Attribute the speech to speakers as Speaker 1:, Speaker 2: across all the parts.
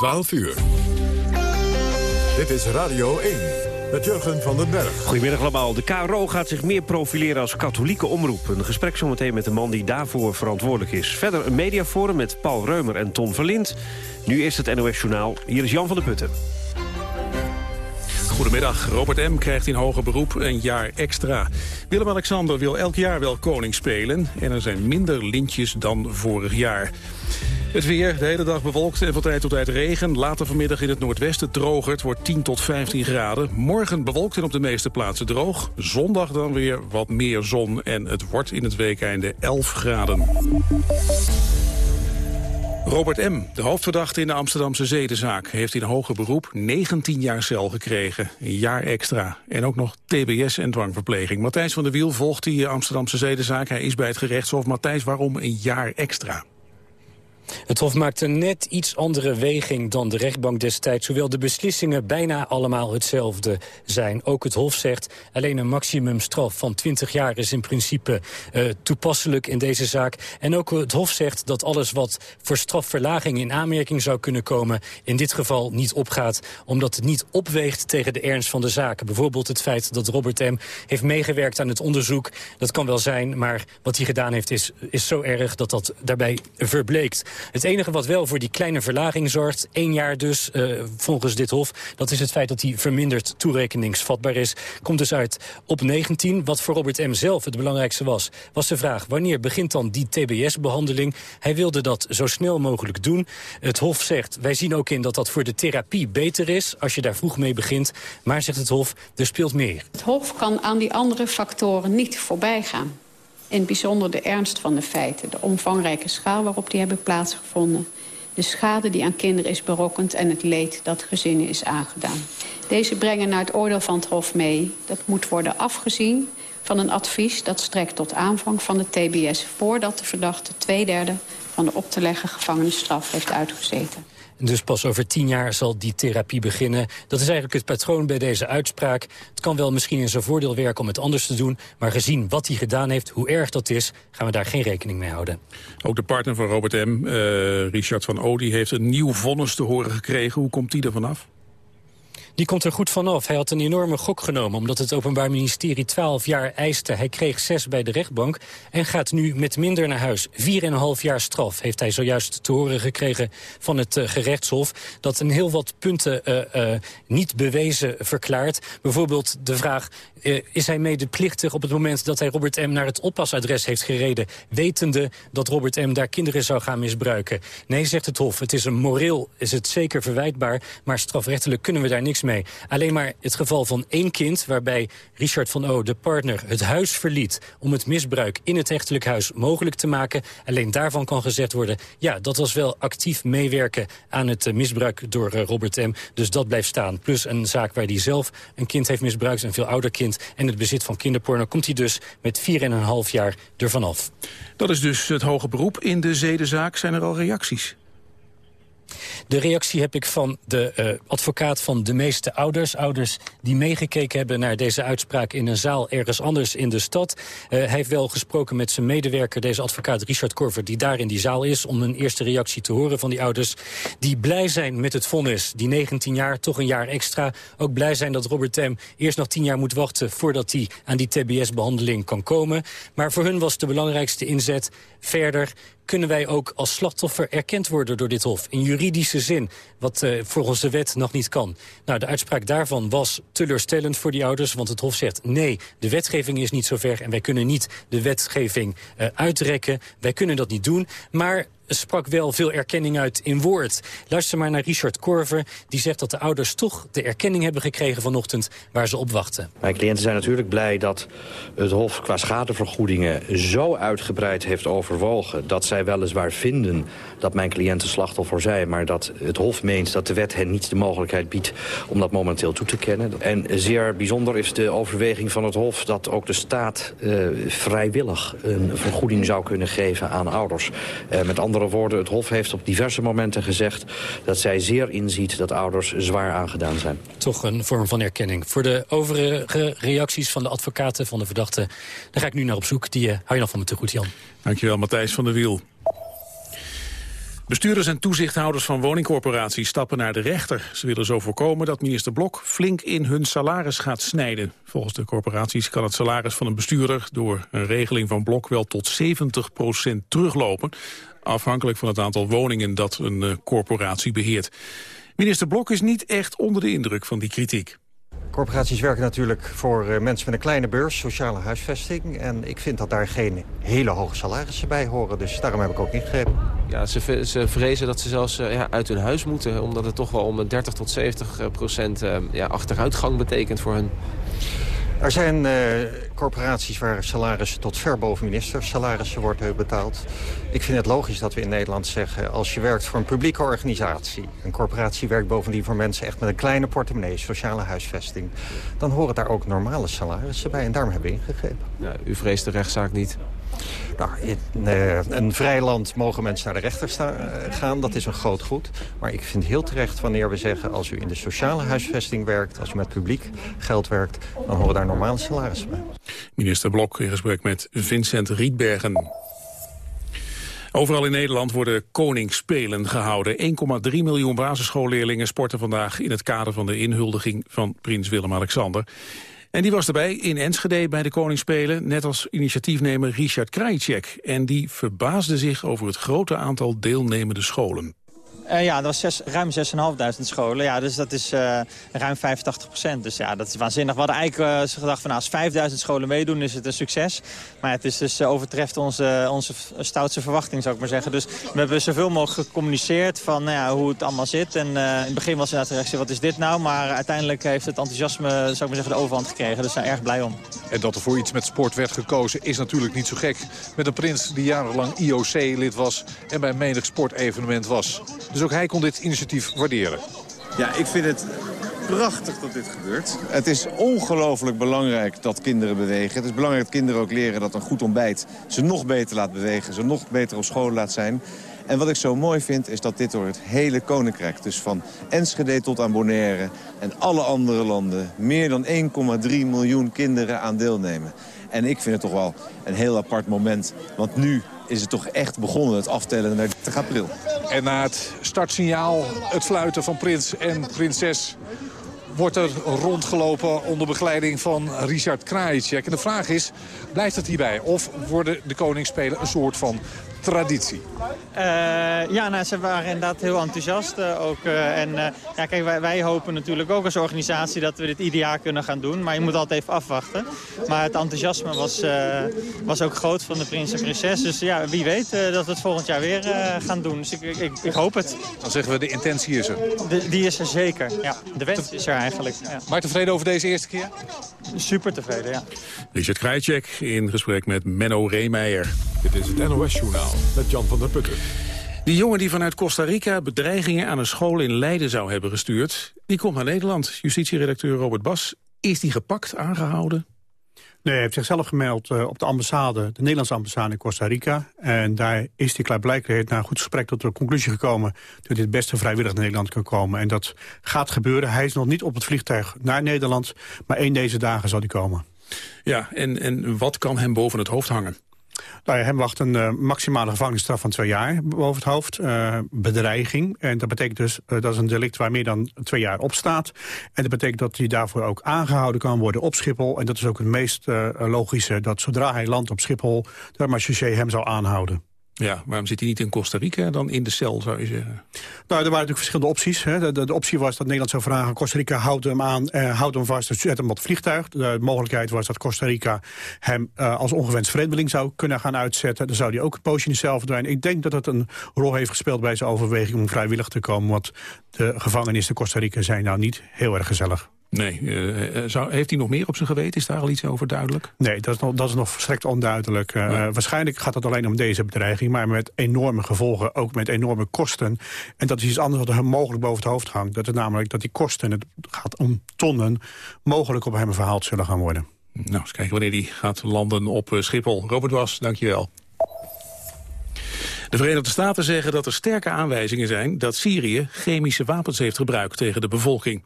Speaker 1: 12 uur. Dit is Radio 1 met Jurgen van den Berg.
Speaker 2: Goedemiddag allemaal. De KRO gaat zich meer profileren als katholieke omroep. Een gesprek zometeen met de man die daarvoor verantwoordelijk is. Verder een mediaforum met Paul Reumer en Ton Verlind. Nu is het NOS Journaal. Hier is Jan van der Putten.
Speaker 3: Goedemiddag. Robert M. krijgt in hoger beroep een jaar extra. Willem-Alexander wil elk jaar wel koning spelen... en er zijn minder lintjes dan vorig jaar. Het weer, de hele dag bewolkt en van tijd tot tijd regen. Later vanmiddag in het noordwesten droger. Het wordt 10 tot 15 graden. Morgen bewolkt en op de meeste plaatsen droog. Zondag dan weer wat meer zon en het wordt in het weekeinde 11 graden. Robert M., de hoofdverdachte in de Amsterdamse zedenzaak... heeft in hoger beroep 19 jaar cel gekregen. Een jaar extra. En ook nog tbs en dwangverpleging. Matthijs van der Wiel volgt die Amsterdamse zedenzaak. Hij is bij het gerechtshof. Matthijs, waarom een jaar extra?
Speaker 4: Het Hof maakte net iets andere weging dan de rechtbank destijds... hoewel de beslissingen bijna allemaal hetzelfde zijn. Ook het Hof zegt alleen een maximumstraf van 20 jaar... is in principe uh, toepasselijk in deze zaak. En ook het Hof zegt dat alles wat voor strafverlaging in aanmerking zou kunnen komen... in dit geval niet opgaat, omdat het niet opweegt tegen de ernst van de zaken. Bijvoorbeeld het feit dat Robert M. heeft meegewerkt aan het onderzoek. Dat kan wel zijn, maar wat hij gedaan heeft is, is zo erg dat dat daarbij verbleekt. Het enige wat wel voor die kleine verlaging zorgt, één jaar dus, uh, volgens dit hof... dat is het feit dat hij verminderd toerekeningsvatbaar is. Komt dus uit op 19. Wat voor Robert M. zelf het belangrijkste was, was de vraag... wanneer begint dan die TBS-behandeling? Hij wilde dat zo snel mogelijk doen. Het hof zegt, wij zien ook in dat dat voor de therapie beter is... als je daar vroeg mee begint. Maar, zegt het hof, er speelt meer.
Speaker 5: Het hof kan aan die andere factoren niet voorbij gaan. In het bijzonder de ernst van de feiten. De omvangrijke schaal waarop die hebben plaatsgevonden. De schade die aan kinderen is berokkend en het leed dat gezinnen is aangedaan. Deze brengen naar het oordeel van het Hof mee. Dat moet worden afgezien van een advies dat strekt tot aanvang van de TBS... voordat de verdachte twee derde van de op te leggen gevangenisstraf heeft uitgezeten.
Speaker 4: Dus pas over tien jaar zal die therapie beginnen. Dat is eigenlijk het patroon bij deze uitspraak. Het kan wel misschien in zijn voordeel werken om het anders te doen... maar gezien wat hij gedaan heeft, hoe erg dat is... gaan we daar geen rekening mee houden.
Speaker 3: Ook de partner van Robert M., uh, Richard van Odi... heeft een nieuw vonnis te horen gekregen. Hoe komt die er vanaf?
Speaker 4: Die komt er goed vanaf. Hij had een enorme gok genomen omdat het Openbaar Ministerie 12 jaar eiste. Hij kreeg 6 bij de rechtbank en gaat nu met minder naar huis. 4,5 jaar straf heeft hij zojuist te horen gekregen van het uh, gerechtshof. Dat een heel wat punten uh, uh, niet bewezen verklaart. Bijvoorbeeld de vraag, is hij medeplichtig op het moment dat hij Robert M. naar het oppasadres heeft gereden... wetende dat Robert M. daar kinderen zou gaan misbruiken? Nee, zegt het Hof, het is een moreel, is het zeker verwijtbaar... maar strafrechtelijk kunnen we daar niks mee. Alleen maar het geval van één kind waarbij Richard van O, de partner, het huis verliet... om het misbruik in het echtelijk huis mogelijk te maken. Alleen daarvan kan gezegd worden... ja, dat was wel actief meewerken aan het uh, misbruik door uh, Robert M. Dus dat blijft staan. Plus een zaak waar hij zelf een kind heeft misbruikt, een veel ouder kind... en het bezit van kinderporno komt hij dus met 4,5 jaar ervan af.
Speaker 3: Dat is dus het hoge beroep in de zedenzaak. Zijn er al reacties?
Speaker 4: De reactie heb ik van de uh, advocaat van de meeste ouders. Ouders die meegekeken hebben naar deze uitspraak in een zaal ergens anders in de stad. Uh, hij heeft wel gesproken met zijn medewerker, deze advocaat Richard Korver... die daar in die zaal is, om een eerste reactie te horen van die ouders. Die blij zijn met het vonnis, die 19 jaar, toch een jaar extra. Ook blij zijn dat Robert Tem eerst nog 10 jaar moet wachten... voordat hij aan die TBS-behandeling kan komen. Maar voor hun was de belangrijkste inzet verder kunnen wij ook als slachtoffer erkend worden door dit Hof. In juridische zin, wat uh, volgens de wet nog niet kan. Nou, de uitspraak daarvan was teleurstellend voor die ouders... want het Hof zegt nee, de wetgeving is niet zover... en wij kunnen niet de wetgeving uh, uitrekken. Wij kunnen dat niet doen, maar sprak wel veel erkenning uit in woord. Luister maar naar Richard Korver. Die zegt dat de ouders toch de erkenning hebben gekregen vanochtend waar ze op wachten.
Speaker 6: Mijn cliënten zijn natuurlijk blij dat het Hof qua schadevergoedingen zo uitgebreid heeft overwogen... dat zij weliswaar vinden dat mijn cliënten slachtoffer zijn... maar dat het Hof meent dat de wet hen niet de mogelijkheid biedt om dat momenteel toe te kennen. En zeer bijzonder is de overweging van het Hof dat ook de staat uh, vrijwillig een vergoeding zou kunnen geven aan ouders. Uh, met andere andere woorden, het Hof heeft op diverse momenten gezegd... dat zij zeer inziet dat ouders zwaar aangedaan zijn.
Speaker 4: Toch een vorm van erkenning. Voor de overige reacties van de advocaten van de verdachte... daar ga ik nu naar op zoek. Die uh, hou je nog van me te goed, Jan.
Speaker 3: Dankjewel, Matthijs van der Wiel. Bestuurders en toezichthouders van woningcorporaties stappen naar de rechter. Ze willen zo voorkomen dat minister Blok flink in hun salaris gaat snijden. Volgens de corporaties kan het salaris van een bestuurder... door een regeling van Blok wel tot 70% teruglopen. Afhankelijk van het aantal woningen dat een uh, corporatie beheert. Minister Blok is niet echt onder de indruk van die kritiek.
Speaker 7: Corporaties werken natuurlijk voor uh, mensen met een kleine beurs, sociale huisvesting. En ik vind dat daar geen hele hoge salarissen bij horen. Dus daarom heb ik ook ingegrepen.
Speaker 8: Ja, ze, ze vrezen dat ze zelfs uh, ja, uit hun huis moeten. Omdat het toch wel om 30 tot 70 procent ja, achteruitgang betekent voor hun.
Speaker 7: Er zijn uh, corporaties waar salarissen tot ver boven ministersalarissen worden betaald. Ik vind het logisch dat we in Nederland zeggen... als je werkt voor een publieke organisatie... een corporatie werkt bovendien voor mensen echt met een kleine portemonnee... sociale huisvesting... dan horen daar ook normale salarissen bij. En daarom hebben we ingegrepen.
Speaker 8: Ja, u vreest de rechtszaak niet?
Speaker 7: Nou, in uh, een vrij land mogen mensen naar de rechter uh, gaan. Dat is een groot goed. Maar ik vind heel terecht wanneer we zeggen... als u in de sociale huisvesting werkt, als u met publiek geld werkt... dan horen daar normale salarissen bij.
Speaker 3: Minister Blok in gesprek met Vincent Rietbergen. Overal in Nederland worden koningsspelen gehouden. 1,3 miljoen basisschoolleerlingen sporten vandaag... in het kader van de inhuldiging van prins Willem-Alexander. En die was erbij in Enschede bij de Koningsspelen, net als initiatiefnemer Richard Krajicek. En die verbaasde zich over het grote aantal deelnemende scholen.
Speaker 9: Uh, ja, dat was zes, ruim 6.500 scholen. Ja, dus dat is uh, ruim 85 procent. Dus ja, dat is waanzinnig. We hadden eigenlijk uh, gedacht van nou, als 5.000 scholen meedoen is het een succes. Maar het is dus, overtreft onze, onze stoutste verwachting, zou ik maar zeggen. Dus we hebben zoveel mogelijk gecommuniceerd van nou ja, hoe het allemaal zit. En in het begin was inderdaad de reactie, wat is dit nou? Maar uiteindelijk heeft het enthousiasme, zou ik maar zeggen, de overhand gekregen. Dus daar erg blij om.
Speaker 10: En dat er voor iets met sport werd gekozen is natuurlijk niet zo gek. Met een prins die jarenlang IOC-lid was en bij menig sportevenement was. Dus ook hij kon dit initiatief waarderen.
Speaker 11: Ja, ik vind het prachtig dat dit gebeurt. Het is ongelooflijk belangrijk dat kinderen bewegen. Het is belangrijk dat kinderen ook leren dat een goed ontbijt ze nog beter laat bewegen. Ze nog beter op school laat zijn. En wat ik zo mooi vind is dat dit door het hele koninkrijk... dus van Enschede tot aan Bonaire en alle andere landen... meer dan 1,3 miljoen kinderen aan deelnemen. En ik vind het toch wel een heel apart moment. Want nu is het toch echt begonnen, het aftellen naar 30 april.
Speaker 10: En na het startsignaal, het fluiten van prins en prinses wordt er rondgelopen onder begeleiding van Richard Krajicek. En de vraag is, blijft het hierbij? Of worden de koningsspelen een soort van traditie?
Speaker 9: Uh, ja, nou, ze waren inderdaad heel enthousiast uh, ook. Uh, en ja, kijk, wij, wij, hopen natuurlijk ook als organisatie dat we dit ieder jaar kunnen gaan doen. Maar je moet altijd even afwachten. Maar het enthousiasme was, was ook groot van de prins en prinses. Dus ja, wie weet dat we het volgend jaar weer gaan doen. Dus ik, ik, ik, hoop het.
Speaker 10: Dan zeggen we, de intentie is er.
Speaker 9: De, die is er zeker, ja. De wens is er eigenlijk. Ja.
Speaker 10: Maar tevreden over deze eerste keer?
Speaker 9: Super tevreden, ja.
Speaker 3: Richard Krajcek in gesprek met Menno Reemeijer.
Speaker 1: Dit is het NOS Journaal met Jan van der Putten.
Speaker 3: Die jongen die vanuit Costa Rica bedreigingen aan een school in Leiden zou hebben gestuurd... die komt naar Nederland. Justitieredacteur Robert Bas. Is die gepakt, aangehouden?
Speaker 12: Nee, hij heeft zichzelf gemeld uh, op de ambassade, de Nederlandse ambassade in Costa Rica. En daar is hij klaarblijkelijk na een goed gesprek tot de conclusie gekomen... dat dit beste vrijwillig naar Nederland kan komen. En dat gaat gebeuren. Hij is nog niet op het vliegtuig naar Nederland, maar één deze dagen zal hij komen.
Speaker 3: Ja, en, en wat kan hem boven het hoofd hangen?
Speaker 12: Nou ja, hem wacht een uh, maximale gevangenisstraf van twee jaar boven het hoofd. Uh, bedreiging. En dat betekent dus, uh, dat is een delict waar meer dan twee jaar op staat. En dat betekent dat hij daarvoor ook aangehouden kan worden op Schiphol. En dat is ook het meest logische, dat zodra hij landt op Schiphol... de marechaussee hem zou aanhouden.
Speaker 3: Ja, waarom zit hij niet in Costa Rica dan in de cel, zou je zeggen? Nou,
Speaker 12: er waren natuurlijk verschillende opties. Hè. De, optie was dat Nederland zou vragen... Costa Rica houdt hem aan, eh, houdt hem vast, zet hem op het vliegtuig. De mogelijkheid was dat Costa Rica hem uh, als ongewenst vreemdeling zou kunnen gaan uitzetten. Dan zou hij ook een poosje in de cel verdwijnen. Ik denk dat het een rol heeft gespeeld bij zijn overweging om vrijwillig te komen. Want de gevangenissen in Costa Rica zijn nou niet heel erg gezellig.
Speaker 3: Nee. Uh, zou, heeft hij nog meer op zijn geweten? Is daar al iets over duidelijk?
Speaker 12: Nee, dat is nog, dat is nog volstrekt onduidelijk. Uh, ja. Waarschijnlijk gaat het alleen om deze bedreiging... maar met enorme gevolgen, ook met enorme kosten. En dat is iets anders wat hem mogelijk boven het hoofd hangt. Dat is namelijk dat die kosten, het gaat om tonnen... mogelijk op hem verhaald zullen gaan worden.
Speaker 3: Nou, eens kijken wanneer die gaat landen op Schiphol. Robert Was, dankjewel. De Verenigde Staten zeggen dat er sterke aanwijzingen zijn... dat Syrië chemische wapens heeft gebruikt tegen de bevolking.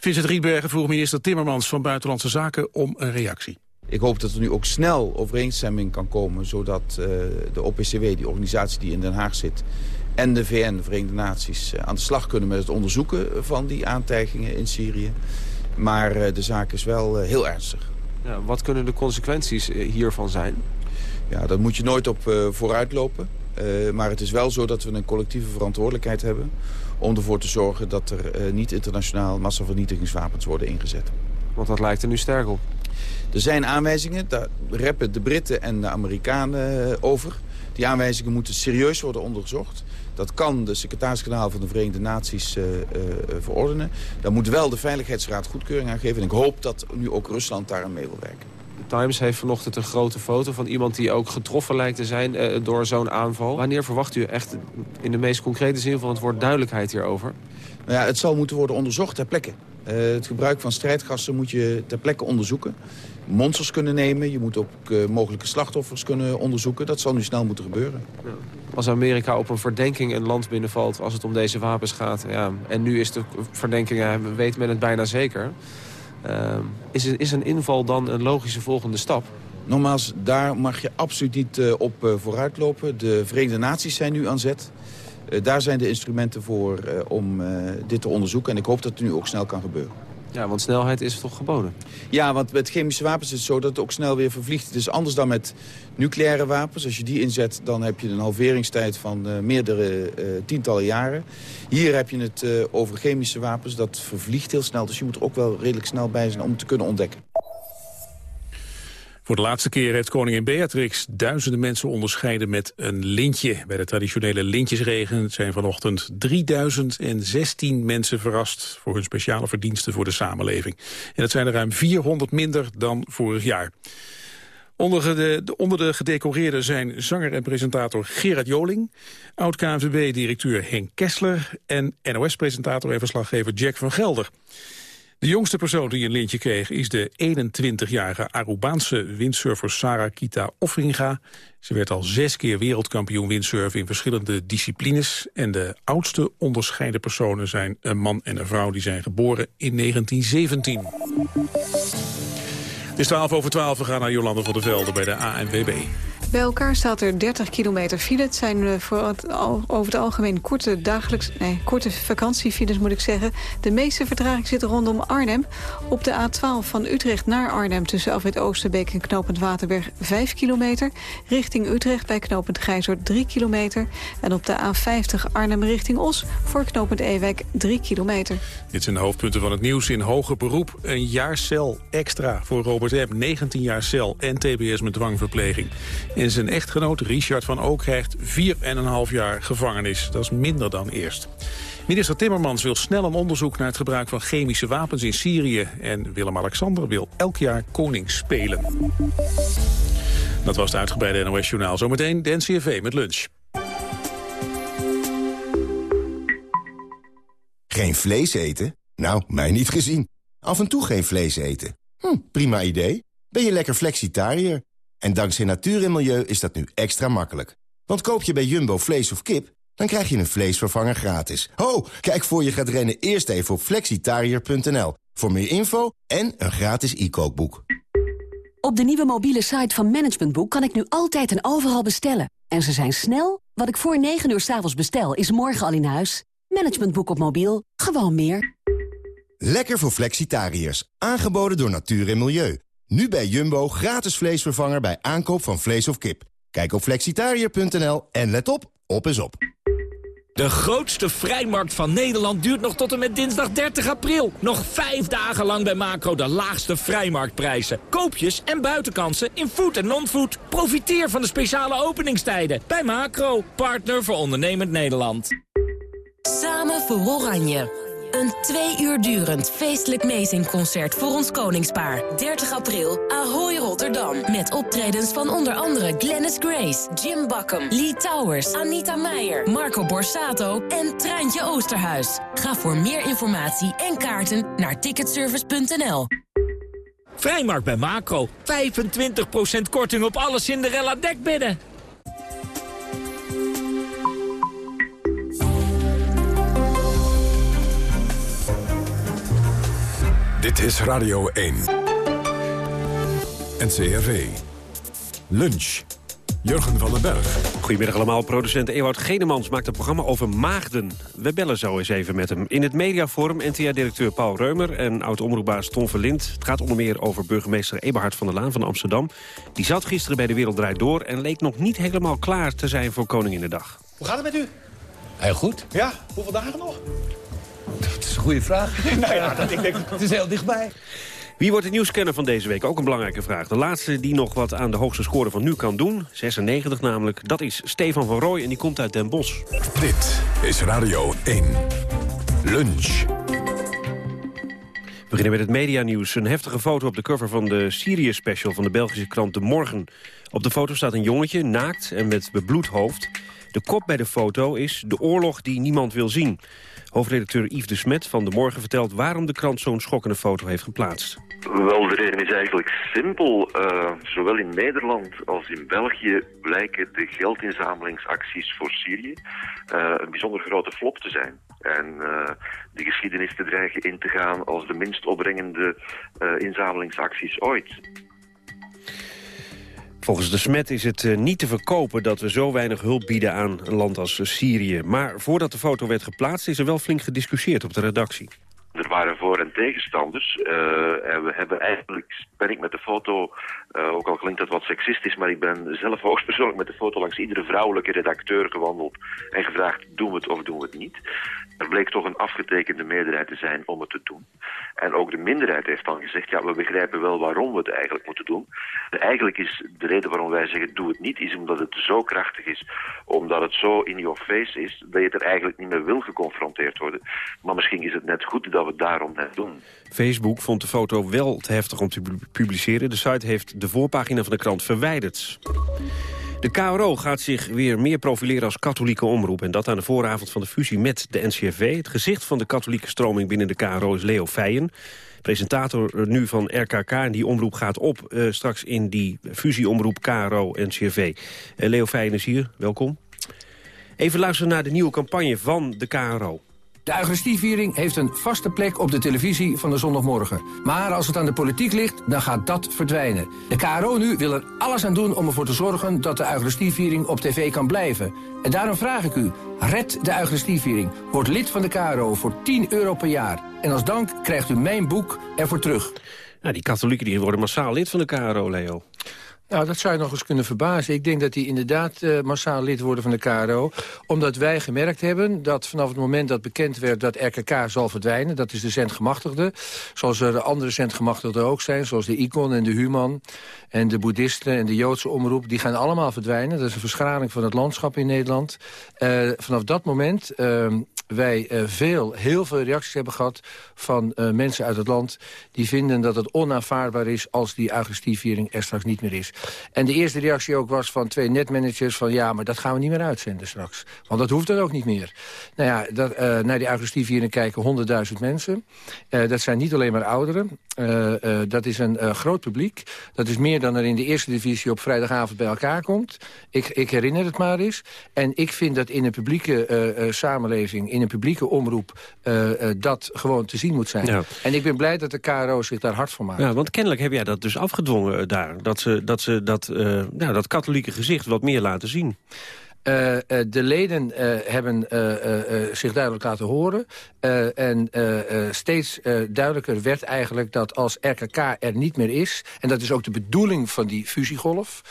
Speaker 3: Vincent Rietbergen vroeg minister Timmermans van Buitenlandse Zaken om een reactie.
Speaker 13: Ik hoop dat er nu ook snel overeenstemming kan komen... zodat uh, de OPCW, die organisatie die in Den Haag zit... en de VN, de Verenigde Naties, aan de slag kunnen met het onderzoeken van die aantijgingen in Syrië. Maar de zaak is wel heel ernstig.
Speaker 8: Ja, wat kunnen de consequenties hiervan zijn?
Speaker 13: Ja, daar moet je nooit op vooruitlopen. maar het is wel zo dat we een collectieve verantwoordelijkheid hebben... om ervoor te zorgen dat er niet internationaal massavernietigingswapens worden ingezet.
Speaker 8: Want dat lijkt er nu sterk op.
Speaker 13: Er zijn aanwijzingen, daar reppen de Britten en de Amerikanen over. Die aanwijzingen moeten serieus worden onderzocht. Dat kan de secretaris-generaal van de Verenigde Naties uh, uh, verordenen. Daar moet wel de Veiligheidsraad goedkeuring aan geven. En ik hoop dat nu ook Rusland daar aan mee wil werken.
Speaker 8: De Times heeft vanochtend een grote foto van iemand die ook getroffen lijkt te zijn uh, door zo'n aanval. Wanneer verwacht u echt in de meest concrete zin van het woord duidelijkheid hierover?
Speaker 13: Nou ja, het zal moeten worden onderzocht ter plekke. het gebruik van strijdgassen moet je ter plekke onderzoeken monsters kunnen nemen. Je moet ook uh, mogelijke slachtoffers kunnen onderzoeken. Dat zal nu snel moeten gebeuren. Ja.
Speaker 8: Als Amerika op een verdenking een land binnenvalt als het om deze wapens gaat... Ja, en nu is de verdenking, ja, weet men het bijna zeker... Uh, is, is een inval dan een logische volgende stap?
Speaker 13: Nogmaals, daar mag je absoluut niet uh, op uh, vooruitlopen. De Verenigde Naties zijn nu aan zet. daar zijn de instrumenten voor om dit te onderzoeken. En ik hoop dat het nu ook snel kan gebeuren.
Speaker 8: Ja, want snelheid is toch geboden?
Speaker 13: Ja, want met chemische wapens is het zo dat het ook snel weer vervliegt. Is anders dan met nucleaire wapens. Als je die inzet, dan heb je een halveringstijd van uh, meerdere uh, tientallen jaren. Hier heb je het uh, over chemische wapens. Dat vervliegt heel snel, dus je moet er ook wel redelijk snel bij zijn om het te kunnen ontdekken.
Speaker 3: Voor de laatste keer heeft koningin Beatrix duizenden mensen onderscheiden met een lintje. Bij de traditionele lintjesregen zijn vanochtend 3016 mensen verrast voor hun speciale verdiensten voor de samenleving. En dat zijn er ruim 400 minder dan vorig jaar. Onder de, onder de gedecoreerden zijn zanger en presentator Gerard Joling... oud-KNVB-directeur Henk Kessler... en NOS-presentator en verslaggever Jack van Gelder. De jongste persoon die een lintje kreeg is de 21-jarige Arubaanse windsurfer Sarah Kita Offringa. Ze werd al zes keer wereldkampioen windsurfen in verschillende disciplines. En de oudste onderscheiden personen zijn een man en een vrouw die zijn geboren in 1917. Het is 12 over 12, we gaan naar Jolande van der Velde bij de ANWB.
Speaker 14: Bij elkaar staat er 30 kilometer file. Het zijn eh, voor het, over het algemeen korte, dagelijks, nee, korte vakantiefiles, moet ik zeggen. De meeste vertraging zit rondom Arnhem. Op de A12 van Utrecht naar Arnhem tussen Afwit Oosterbeek en Knopend Waterberg 5 kilometer. Richting Utrecht bij Knopend Gijzer 3 kilometer. En op de A50 Arnhem richting Os voor Knopend Ewijk 3 kilometer.
Speaker 3: Dit zijn de hoofdpunten van het nieuws. In hoger beroep een jaar cel extra voor Robert Epp. 19 jaar cel en tbs met dwangverpleging. En zijn echtgenoot Richard van Ook krijgt 4,5 jaar gevangenis. Dat is minder dan eerst. Minister Timmermans wil snel een onderzoek naar het gebruik van chemische wapens in Syrië. En Willem-Alexander wil elk jaar koning spelen. Dat was het uitgebreide NOS-journaal. Zometeen de NCRV met lunch.
Speaker 15: Geen vlees eten? Nou, mij niet gezien. Af en toe geen vlees eten. Hm, prima idee. Ben je lekker flexitariër? En dankzij natuur en milieu is dat nu extra makkelijk. Want koop je bij Jumbo vlees of kip, dan krijg je een vleesvervanger gratis. Ho, kijk voor je gaat rennen eerst even op flexitariër.nl. Voor meer info en een gratis e-kookboek.
Speaker 16: Op de nieuwe mobiele site van Managementboek kan ik nu altijd en overal bestellen. En ze zijn snel. Wat ik voor 9 uur s avonds bestel, is morgen al in huis. Managementboek op mobiel. Gewoon meer.
Speaker 15: Lekker voor flexitariërs. Aangeboden door natuur en milieu. Nu bij Jumbo gratis vleesvervanger bij aankoop van vlees of kip. Kijk op flexitariër.nl en let op, op is op.
Speaker 17: De grootste vrijmarkt van Nederland duurt nog tot en met dinsdag 30 april. Nog vijf dagen lang bij Macro de laagste vrijmarktprijzen. Koopjes en buitenkansen in food en non-food. Profiteer van de speciale openingstijden bij Macro, partner voor ondernemend Nederland.
Speaker 18: Samen voor Oranje. Een twee uur durend feestelijk meezingconcert voor ons koningspaar. 30 april, Ahoy Rotterdam. Met optredens van onder andere Glennis Grace, Jim Bakken, Lee Towers, Anita Meijer, Marco Borsato en Treintje Oosterhuis. Ga voor meer informatie en kaarten naar ticketservice.nl.
Speaker 17: Vrijmarkt bij Macro. 25% korting op alle Cinderella dekbedden.
Speaker 1: Dit is Radio 1. NCRV. Lunch. Jurgen van den Berg.
Speaker 2: Goedemiddag allemaal. Producent Ewout Genemans maakt een programma over maagden. We bellen zo eens even met hem. In het mediaforum NTA-directeur Paul Reumer en oud-omroepbaas Ton Verlind. Het gaat onder meer over burgemeester Eberhard van der Laan van Amsterdam. Die zat gisteren bij de Wereld Draait Door... en leek nog niet helemaal klaar te zijn voor Koninginnedag.
Speaker 19: Hoe gaat het met u?
Speaker 20: Heel goed.
Speaker 19: Ja? Hoeveel dagen nog?
Speaker 20: Dat is een goede vraag.
Speaker 19: nou ja, dat, ik denk...
Speaker 20: Het is heel dichtbij.
Speaker 2: Wie wordt de nieuwscanner van deze week? Ook een belangrijke vraag. De laatste die nog wat aan de hoogste score van nu kan doen, 96 namelijk, dat is Stefan van Rooij en die komt uit Den Bosch.
Speaker 1: Dit is Radio 1. Lunch.
Speaker 2: We beginnen met het medianieuws. Een heftige foto op de cover van de Syrië-special van de Belgische krant De Morgen. Op de foto staat een jongetje, naakt en met bebloed hoofd. De kop bij de foto is de oorlog die niemand wil zien. Hoofdredacteur Yves de Smet van De Morgen vertelt waarom de krant zo'n schokkende foto heeft geplaatst.
Speaker 21: Wel, de reden is eigenlijk simpel. Uh, zowel in Nederland als in België blijken de geldinzamelingsacties voor Syrië uh, een bijzonder grote flop te zijn. En uh, de geschiedenis te dreigen in te gaan als de minst opbrengende inzamelingsacties ooit.
Speaker 2: Volgens de Smet is het niet te verkopen dat we zo weinig hulp bieden aan een land als Syrië. Maar voordat de foto werd geplaatst is er wel flink gediscussieerd op de redactie.
Speaker 21: Er waren voor- en tegenstanders. Uh, en we hebben eigenlijk, ben ik met de foto, uh, ook al klinkt dat wat seksistisch, maar ik ben zelf hoogstpersoonlijk met de foto langs iedere vrouwelijke redacteur gewandeld en gevraagd, doen we het of doen we het niet. Er bleek toch een afgetekende meerderheid te zijn om het te doen. En ook de minderheid heeft dan gezegd, ja, we begrijpen wel waarom we het eigenlijk moeten doen. En eigenlijk is de reden waarom wij zeggen, doe het niet, is omdat het zo krachtig is, omdat het zo in your face is, dat je er eigenlijk niet meer wil geconfronteerd worden. Maar misschien is het net goed dat we het daarom net doen.
Speaker 2: Facebook vond de foto wel te heftig om te publiceren. De site heeft de voorpagina van de krant verwijderd. De KRO gaat zich weer meer profileren als katholieke omroep. En dat aan de vooravond van de fusie met de NCRV. Het gezicht van de katholieke stroming binnen de KRO is Leo Feijen. Presentator nu van RKK. En die omroep gaat op uh, straks in die fusieomroep KRO-NCRV. Uh, Leo Feijen is hier, welkom. Even luisteren naar de nieuwe campagne van de KRO.
Speaker 20: De Eucharistieviering heeft een vaste plek op de televisie van de zondagmorgen. Maar als het aan de politiek ligt, dan gaat dat verdwijnen. De KRO nu wil er alles aan doen om ervoor te zorgen... dat de Eucharistieviering op tv kan blijven. En daarom vraag ik u, red de Eucharistieviering. Word lid van de KRO voor 10 euro per jaar. En als dank krijgt u mijn boek ervoor terug.
Speaker 2: Nou, die katholieken die worden massaal lid van de KRO, Leo.
Speaker 20: Nou, dat zou je nog eens kunnen verbazen. Ik denk dat die inderdaad uh, massaal lid worden van de KRO. Omdat wij gemerkt hebben dat vanaf het moment dat bekend werd... dat RKK zal verdwijnen, dat is de zendgemachtigde. Zoals er andere zendgemachtigden ook zijn. Zoals de Icon en de Human en de boeddhisten en de Joodse omroep. Die gaan allemaal verdwijnen. Dat is een verschraling van het landschap in Nederland. Uh, vanaf dat moment... Uh, wij uh, veel, heel veel reacties hebben gehad van uh, mensen uit het land... die vinden dat het onaanvaardbaar is als die Eucharistieviering er straks niet meer is. En de eerste reactie ook was van twee netmanagers van... ja, maar dat gaan we niet meer uitzenden straks. Want dat hoeft dan ook niet meer. Nou ja, dat, uh, naar die Eucharistieviering kijken 100.000 mensen. dat zijn niet alleen maar ouderen. dat is een groot publiek. Dat is meer dan er in de eerste divisie op vrijdagavond bij elkaar komt. Ik, ik herinner het maar eens. En ik vind dat in een publieke samenleving in een publieke omroep uh, uh, dat gewoon te zien moet zijn. Ja. En ik ben blij dat de KRO zich daar hard voor maakt.
Speaker 2: Ja, want kennelijk heb jij dat dus afgedwongen daar. Dat ze dat, ze dat, nou, dat katholieke gezicht wat meer laten zien.
Speaker 20: Uh, uh, de leden uh, hebben zich duidelijk laten horen. en steeds duidelijker werd eigenlijk dat als RKK er niet meer is... en dat is ook de bedoeling van die fusiegolf...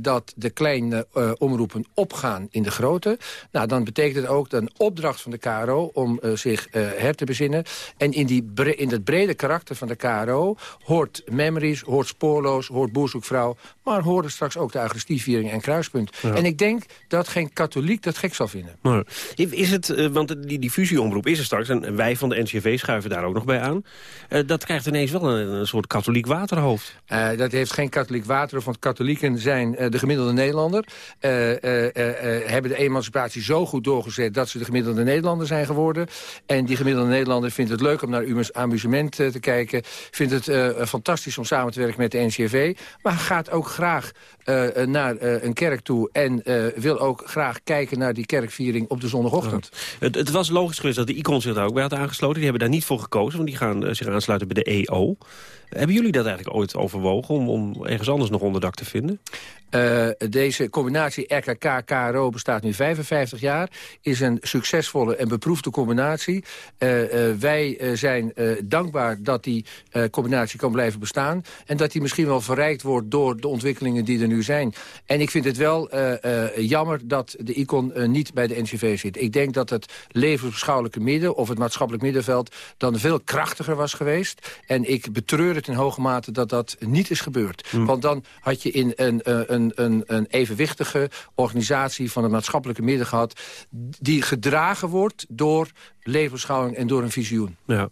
Speaker 20: dat de kleine omroepen opgaan in de grote. Nou, dan betekent het ook een opdracht van de KRO om zich her te bezinnen. En in, die in dat brede karakter van de KRO hoort Memories, hoort Spoorloos, hoort Boerzoekvrouw... maar horen straks ook de Eucharistieviering en Kruispunt. Ja. En ik denk dat geen katholiek dat gek zal vinden.
Speaker 2: Maar is het, uh, want die, die fusieomroep is er straks... en wij van de NCV schuiven daar ook nog bij aan... Uh, dat krijgt ineens wel een, een soort katholiek waterhoofd.
Speaker 20: Uh, dat heeft geen katholiek waterhoofd, want katholieken zijn de gemiddelde Nederlander. hebben de emancipatie zo goed doorgezet... dat ze de gemiddelde Nederlander zijn geworden. En die gemiddelde Nederlander vindt het leuk om naar amusement te kijken. Vindt het fantastisch om samen te werken met de NCV. Maar gaat ook graag naar een kerk toe en wil ook graag kijken naar die kerkviering op de zondagochtend.
Speaker 2: Het, het, was logisch geweest dat de Icon zich daar ook bij had aangesloten. Die hebben daar niet voor gekozen, want die gaan uh, zich aansluiten bij de EO. Hebben jullie dat eigenlijk ooit overwogen om, om ergens anders nog onderdak te vinden?
Speaker 20: Uh, deze combinatie RKK-KRO bestaat nu 55 jaar. Is een succesvolle en beproefde combinatie. Uh, uh, wij zijn dankbaar dat die combinatie kan blijven bestaan. En dat die misschien wel verrijkt wordt door de ontwikkelingen die er nu zijn. En ik vind het wel jammer dat de ICON niet bij de NCV zit. Ik denk dat het levensbeschouwelijke midden of het maatschappelijk middenveld... dan veel krachtiger was geweest. En ik betreur het in hoge mate dat dat niet is gebeurd. Mm. Want dan had je in een, een, een, een evenwichtige organisatie van het maatschappelijke midden gehad... die gedragen wordt door levensbeschouwing en door een visioen.
Speaker 2: Ja.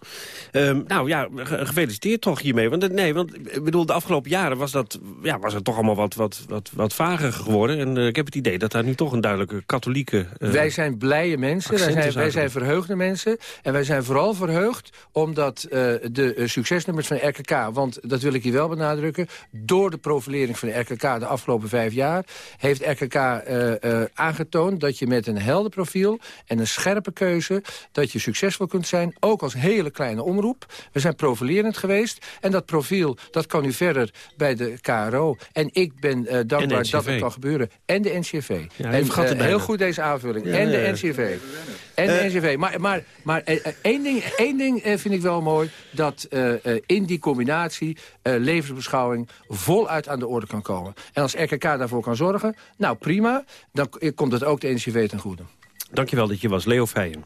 Speaker 2: Um, nou ja, gefeliciteerd toch hiermee. Want, nee, want ik bedoel, de afgelopen jaren was, dat, ja, was het toch allemaal wat, wat, wat, wat vager geworden. En uh, ik heb het idee dat daar nu toch een duidelijke katholieke...
Speaker 20: Uh, wij zijn blije mensen, wij zijn, wij zijn verheugde mensen. En wij zijn vooral verheugd omdat uh, de succesnummers van de RKK... want dat wil ik hier wel benadrukken... door de profilering van de RKK de afgelopen vijf jaar... heeft RKK aangetoond dat je met een helder profiel en een scherpe keuze... dat je succesvol kunt zijn, ook als hele kleine omroep. We zijn profilerend geweest en dat profiel dat kan nu verder bij de KRO. En ik ben uh, dankbaar dat het kan gebeuren. En de NCV. Ja, en, uh, heel goed deze aanvulling. Ja, en de NCV. En de NCV. Maar, maar, maar uh, één ding, één ding vind ik wel mooi. Dat in die combinatie levensbeschouwing voluit aan de orde kan komen. En als RKK daarvoor kan zorgen, nou prima. Dan komt het ook de NCV ten goede.
Speaker 2: Dankjewel dat je was, Leo Feijen.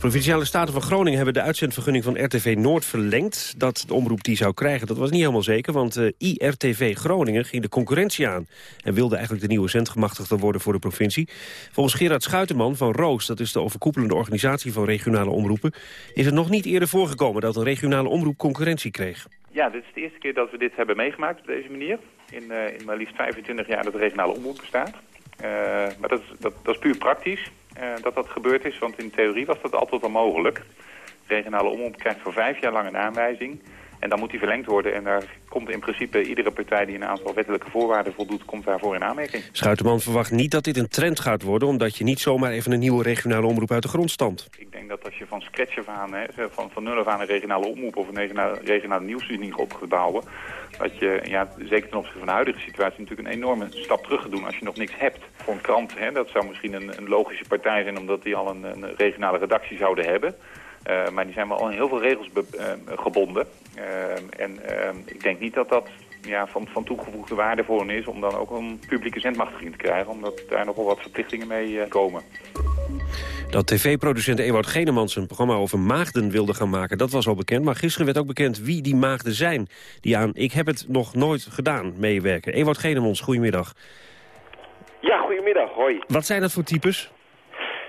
Speaker 2: Provinciale Staten van Groningen hebben de uitzendvergunning van RTV Noord verlengd. Dat de omroep die zou krijgen, dat was niet helemaal zeker, want uh, IRTV Groningen ging de concurrentie aan. En wilde eigenlijk de nieuwe zendgemachtigde worden voor de provincie. Volgens Gerard Schuiterman van Roos, dat is de overkoepelende organisatie van regionale omroepen, is het nog niet eerder voorgekomen dat een regionale omroep concurrentie kreeg.
Speaker 22: Ja, dit is de eerste keer dat we dit hebben meegemaakt op deze manier. In, uh, in maar liefst 25 jaar dat de regionale omroep bestaat. Uh, maar dat dat, dat is puur praktisch. Uh, dat dat gebeurd is, want in theorie was dat altijd al mogelijk. De regionale omroep krijgt voor vijf jaar lang een aanwijzing. En dan moet die verlengd worden. En daar komt in principe iedere partij die een aantal wettelijke voorwaarden voldoet... komt daarvoor in aanmerking.
Speaker 2: Schuiterman verwacht niet dat dit een trend gaat worden... omdat je niet zomaar even een nieuwe regionale omroep uit de grond stamt.
Speaker 22: Ik denk dat als je van scratch af aan, hè, van, van nul af aan een regionale omroep... of een regionale, regionale nieuwsvoorziening op gaat bouwen... dat je, ja, zeker ten opzichte van de huidige situatie... natuurlijk een enorme stap terug gaat doen als je nog niks hebt. Voor een krant, hè, dat zou misschien een, een logische partij zijn... omdat die al een, een regionale redactie zouden hebben... Uh, maar die zijn wel al heel veel regels uh, gebonden. Uh, en ik denk niet dat dat ja, van, van toegevoegde waarde voor hen is... om dan ook een publieke zendmachtiging te krijgen... omdat daar nog wel wat verplichtingen mee komen.
Speaker 2: Dat tv-producent Ewout Genemans een programma over maagden wilde gaan maken... dat was al bekend, maar gisteren werd ook bekend wie die maagden zijn... die aan Ik heb het nog nooit gedaan meewerken. Ewout Genemans, goedemiddag.
Speaker 23: Ja, goedemiddag, hoi.
Speaker 2: Wat zijn dat voor types?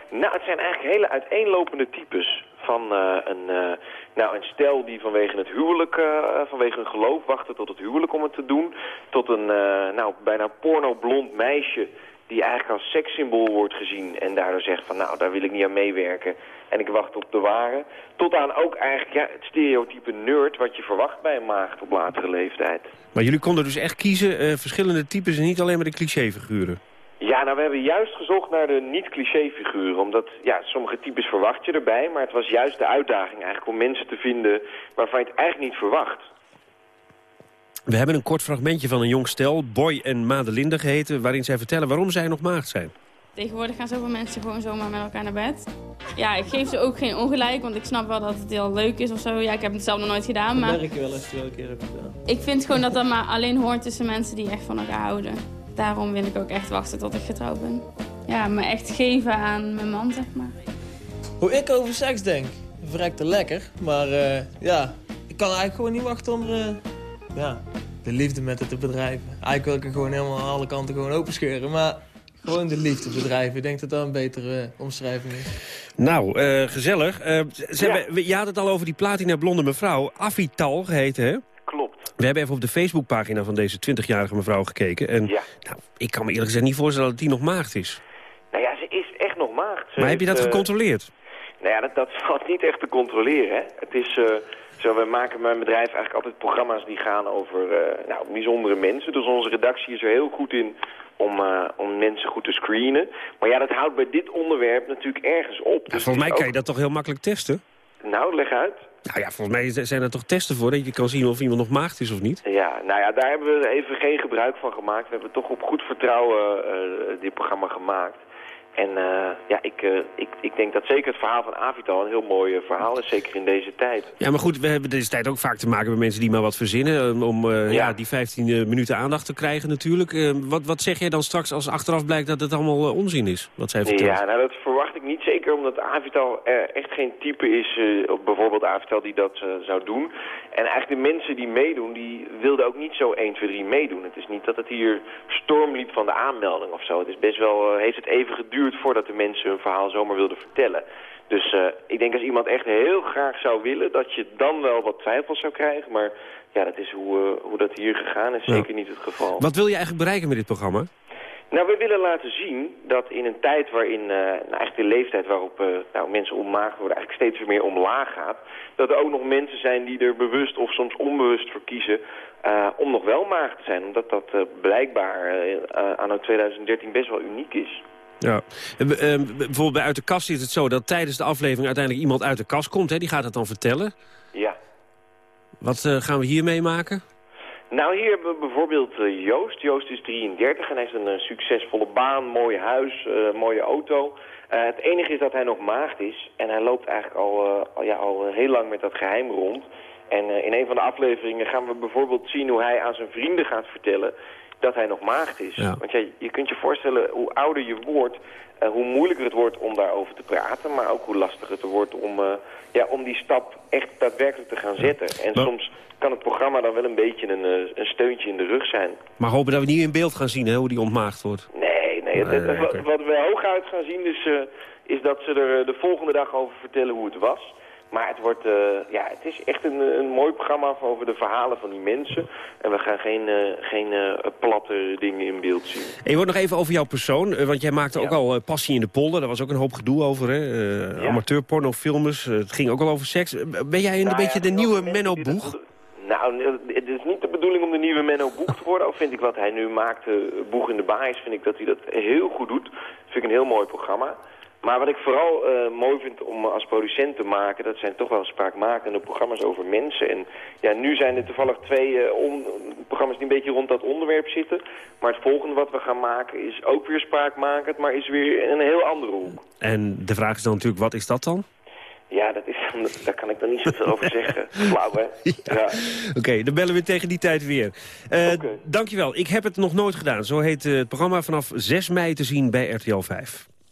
Speaker 23: Nou, het zijn eigenlijk hele uiteenlopende types van uh, een, uh, nou, een stel die vanwege het huwelijk, uh, vanwege hun geloof wachten tot het huwelijk om het te doen. Tot een nou, bijna porno-blond meisje die eigenlijk als sekssymbool wordt gezien en daardoor zegt van nou, daar wil ik niet aan meewerken en ik wacht op de ware. Tot aan ook eigenlijk ja, het stereotype nerd wat je verwacht bij een maagd op latere leeftijd.
Speaker 2: Maar jullie konden dus echt kiezen, verschillende types en niet alleen maar de clichéfiguren?
Speaker 23: Ja, nou we hebben juist gezocht naar de niet-cliché-figuren. Omdat, ja, sommige types verwacht je erbij. Maar het was juist de uitdaging eigenlijk om mensen te vinden waarvan je het eigenlijk niet verwacht.
Speaker 2: We hebben een kort fragmentje van een jong stel, Boy en Madelinde geheten... waarin zij vertellen waarom zij nog maagd zijn.
Speaker 24: Tegenwoordig gaan zoveel mensen gewoon zomaar met elkaar naar bed. Ja, ik geef ze ook geen ongelijk, want ik snap wel dat het heel leuk is of zo. Ja, ik heb het zelf nog nooit gedaan, maar...
Speaker 25: Dat merk wel eens wel een keer gedaan.
Speaker 24: Ik vind gewoon dat dat maar alleen hoort tussen mensen die echt van elkaar houden daarom wil ik ook echt wachten tot ik getrouwd ben. Ja, me echt geven aan mijn man, zeg maar.
Speaker 25: Hoe ik over seks denk? Verrekte lekker. Maar uh, ja, ik kan eigenlijk gewoon niet wachten om uh, ja, de liefde met het te bedrijven. Eigenlijk wil ik er gewoon helemaal aan alle kanten gewoon openscheuren. Maar gewoon de liefde bedrijven. Ik denk dat dat een betere uh, omschrijving is.
Speaker 2: Nou, gezellig. Ze ja. hebben, je had het al over die platina blonde mevrouw. Avital geheten, hè? We hebben even op de Facebookpagina van deze 20-jarige mevrouw gekeken. En
Speaker 23: ja.
Speaker 2: nou, ik kan me eerlijk gezegd niet voorstellen dat die nog maagd is.
Speaker 23: Nou ja, ze is echt nog maagd. Ze
Speaker 2: maar heb je dat
Speaker 23: uh,
Speaker 2: gecontroleerd?
Speaker 23: Nou ja, dat, dat valt niet echt te controleren. Hè. Het is... Uh, zo, we maken mijn bedrijf eigenlijk altijd programma's die gaan over uh, nou, bijzondere mensen. Dus onze redactie is er heel goed in om, uh, om mensen goed te screenen. Maar ja, dat houdt bij dit onderwerp natuurlijk ergens op.
Speaker 2: Ja, dus volgens mij kan je dat toch heel makkelijk testen?
Speaker 23: Nou, leg uit.
Speaker 2: Nou ja, volgens mij zijn er toch testen voor... dat je kan zien of iemand nog maagd is of niet?
Speaker 23: Ja, nou ja, daar hebben we even geen gebruik van gemaakt. We hebben toch op goed vertrouwen uh, dit programma gemaakt. En uh, ja, ik, uh, ik, ik denk dat zeker het verhaal van Avital een heel mooi uh, verhaal is, zeker in deze tijd.
Speaker 2: Ja, maar goed, we hebben deze tijd ook vaak te maken met mensen die maar wat verzinnen... om ja. ja. die 15 minuten aandacht te krijgen natuurlijk. wat, wat zeg jij dan straks als achteraf blijkt dat het allemaal onzin is, wat zij vertelt?
Speaker 23: Ja, nou dat verwacht ik niet, zeker omdat Avital echt geen type is, bijvoorbeeld Avital, die dat zou doen. En eigenlijk de mensen die meedoen, die wilden ook niet zo 1, 2, 3 meedoen. Het is niet dat het hier storm liep van de aanmelding of zo. Het is best wel, heeft het even geduurd voordat de mensen hun verhaal zomaar wilden vertellen. Dus uh, ik denk als iemand echt heel graag zou willen, dat je dan wel wat twijfels zou krijgen. Maar ja, dat is hoe, uh, hoe dat hier gegaan is, zeker niet het geval.
Speaker 2: Wat wil je eigenlijk bereiken met dit programma?
Speaker 23: Nou, we willen laten zien dat in een tijd waarin, uh, nou eigenlijk de leeftijd waarop uh, nou, mensen omlaag worden eigenlijk steeds meer omlaag gaat, dat er ook nog mensen zijn die er bewust of soms onbewust voor kiezen uh, om nog wel maag te zijn. Omdat dat blijkbaar anno 2013 best wel uniek is.
Speaker 2: Ja. bijvoorbeeld bij Uit de Kast is het zo dat tijdens de aflevering uiteindelijk iemand uit de kast komt. Hè? Die gaat het dan vertellen.
Speaker 23: Ja.
Speaker 2: Wat uh, gaan we hier meemaken?
Speaker 23: Nou, hier hebben we bijvoorbeeld uh, Joost. Joost is 33 en hij heeft een uh, succesvolle baan, mooi huis, mooie auto. het enige is dat hij nog maagd is en hij loopt eigenlijk al, al, ja, al heel lang met dat geheim rond. En in een van de afleveringen gaan we bijvoorbeeld zien hoe hij aan zijn vrienden gaat vertellen dat hij nog maagd is.
Speaker 2: Ja.
Speaker 23: Want ja, je kunt je voorstellen, hoe ouder je wordt, uh, hoe moeilijker het wordt om daarover te praten. Maar ook hoe lastiger het wordt om, uh, ja, om die stap echt daadwerkelijk te gaan zetten. En
Speaker 2: Maar-
Speaker 23: soms kan het programma dan wel een beetje een, eh, een steuntje in de rug zijn.
Speaker 2: Maar hopen dat we niet in beeld gaan zien hè, hoe die ontmaagd wordt.
Speaker 23: Nee, nee. het- wat- we hooguit gaan zien is, eh, is dat ze er eh, de volgende dag over vertellen hoe het was. Maar het, wordt, eh, ja, het is echt een, een mooi programma over de verhalen van die mensen. En we gaan geen, eh, geen eh, platte dingen in beeld zien.
Speaker 2: En je wordt nog even over jouw persoon, want jij maakte ook al Passie in de polder. Daar was ook een hoop gedoe over, hè? Amateurpornofilms, eh, het ging ook al over seks. Ben jij een
Speaker 23: Nou ja,
Speaker 2: beetje de nieuwe Menno Boeg?
Speaker 23: Nou, het is niet de bedoeling om de nieuwe Menno Boeg te worden. Ook vind ik wat hij nu maakte, Boeg in de Baais, vind ik dat hij dat heel goed doet. Dat vind ik een heel mooi programma. Maar wat ik vooral eh, mooi vind om als producent te maken, dat zijn toch wel spraakmakende programma's over mensen. En ja, nu zijn er toevallig twee eh, on- programma's die een beetje rond dat onderwerp zitten. Maar het volgende wat we gaan maken is ook weer spraakmakend, maar is weer in een heel andere hoek.
Speaker 2: En de vraag is dan natuurlijk, wat is dat dan?
Speaker 23: Ja, dat is, daar kan ik dan niet zoveel over zeggen. Flauw, hè? Ja.
Speaker 2: Oké, dan bellen we tegen die tijd weer. Eh Dankjewel. Ik heb het nog nooit gedaan. Zo heet het programma vanaf 6 mei te zien bij RTL 5.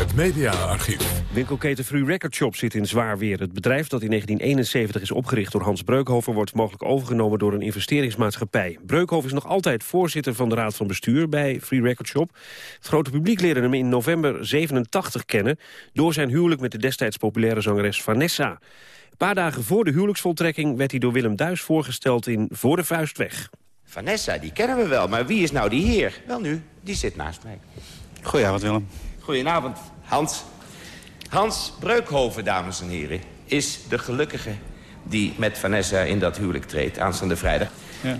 Speaker 1: Het mediaarchief.
Speaker 2: Winkelketen Free Record Shop zit in zwaar weer. Het bedrijf dat in 1971 is opgericht door Hans Breukhoven... wordt mogelijk overgenomen door een investeringsmaatschappij. Breukhoven is nog altijd voorzitter van de raad van bestuur bij Free Record Shop. Het grote publiek leerde hem in november 87 kennen... door zijn huwelijk met de destijds populaire zangeres Vanessa. Een paar dagen voor de huwelijksvoltrekking werd hij door Willem Duis voorgesteld in Voor de Vuist weg.
Speaker 26: Vanessa, die kennen we wel, maar wie is nou die heer? Wel nu, die zit naast mij.
Speaker 27: Goedenavond, Willem.
Speaker 26: Goedenavond, Hans. Hans Breukhoven, dames en heren, is de gelukkige die met Vanessa in dat huwelijk treedt aanstaande vrijdag.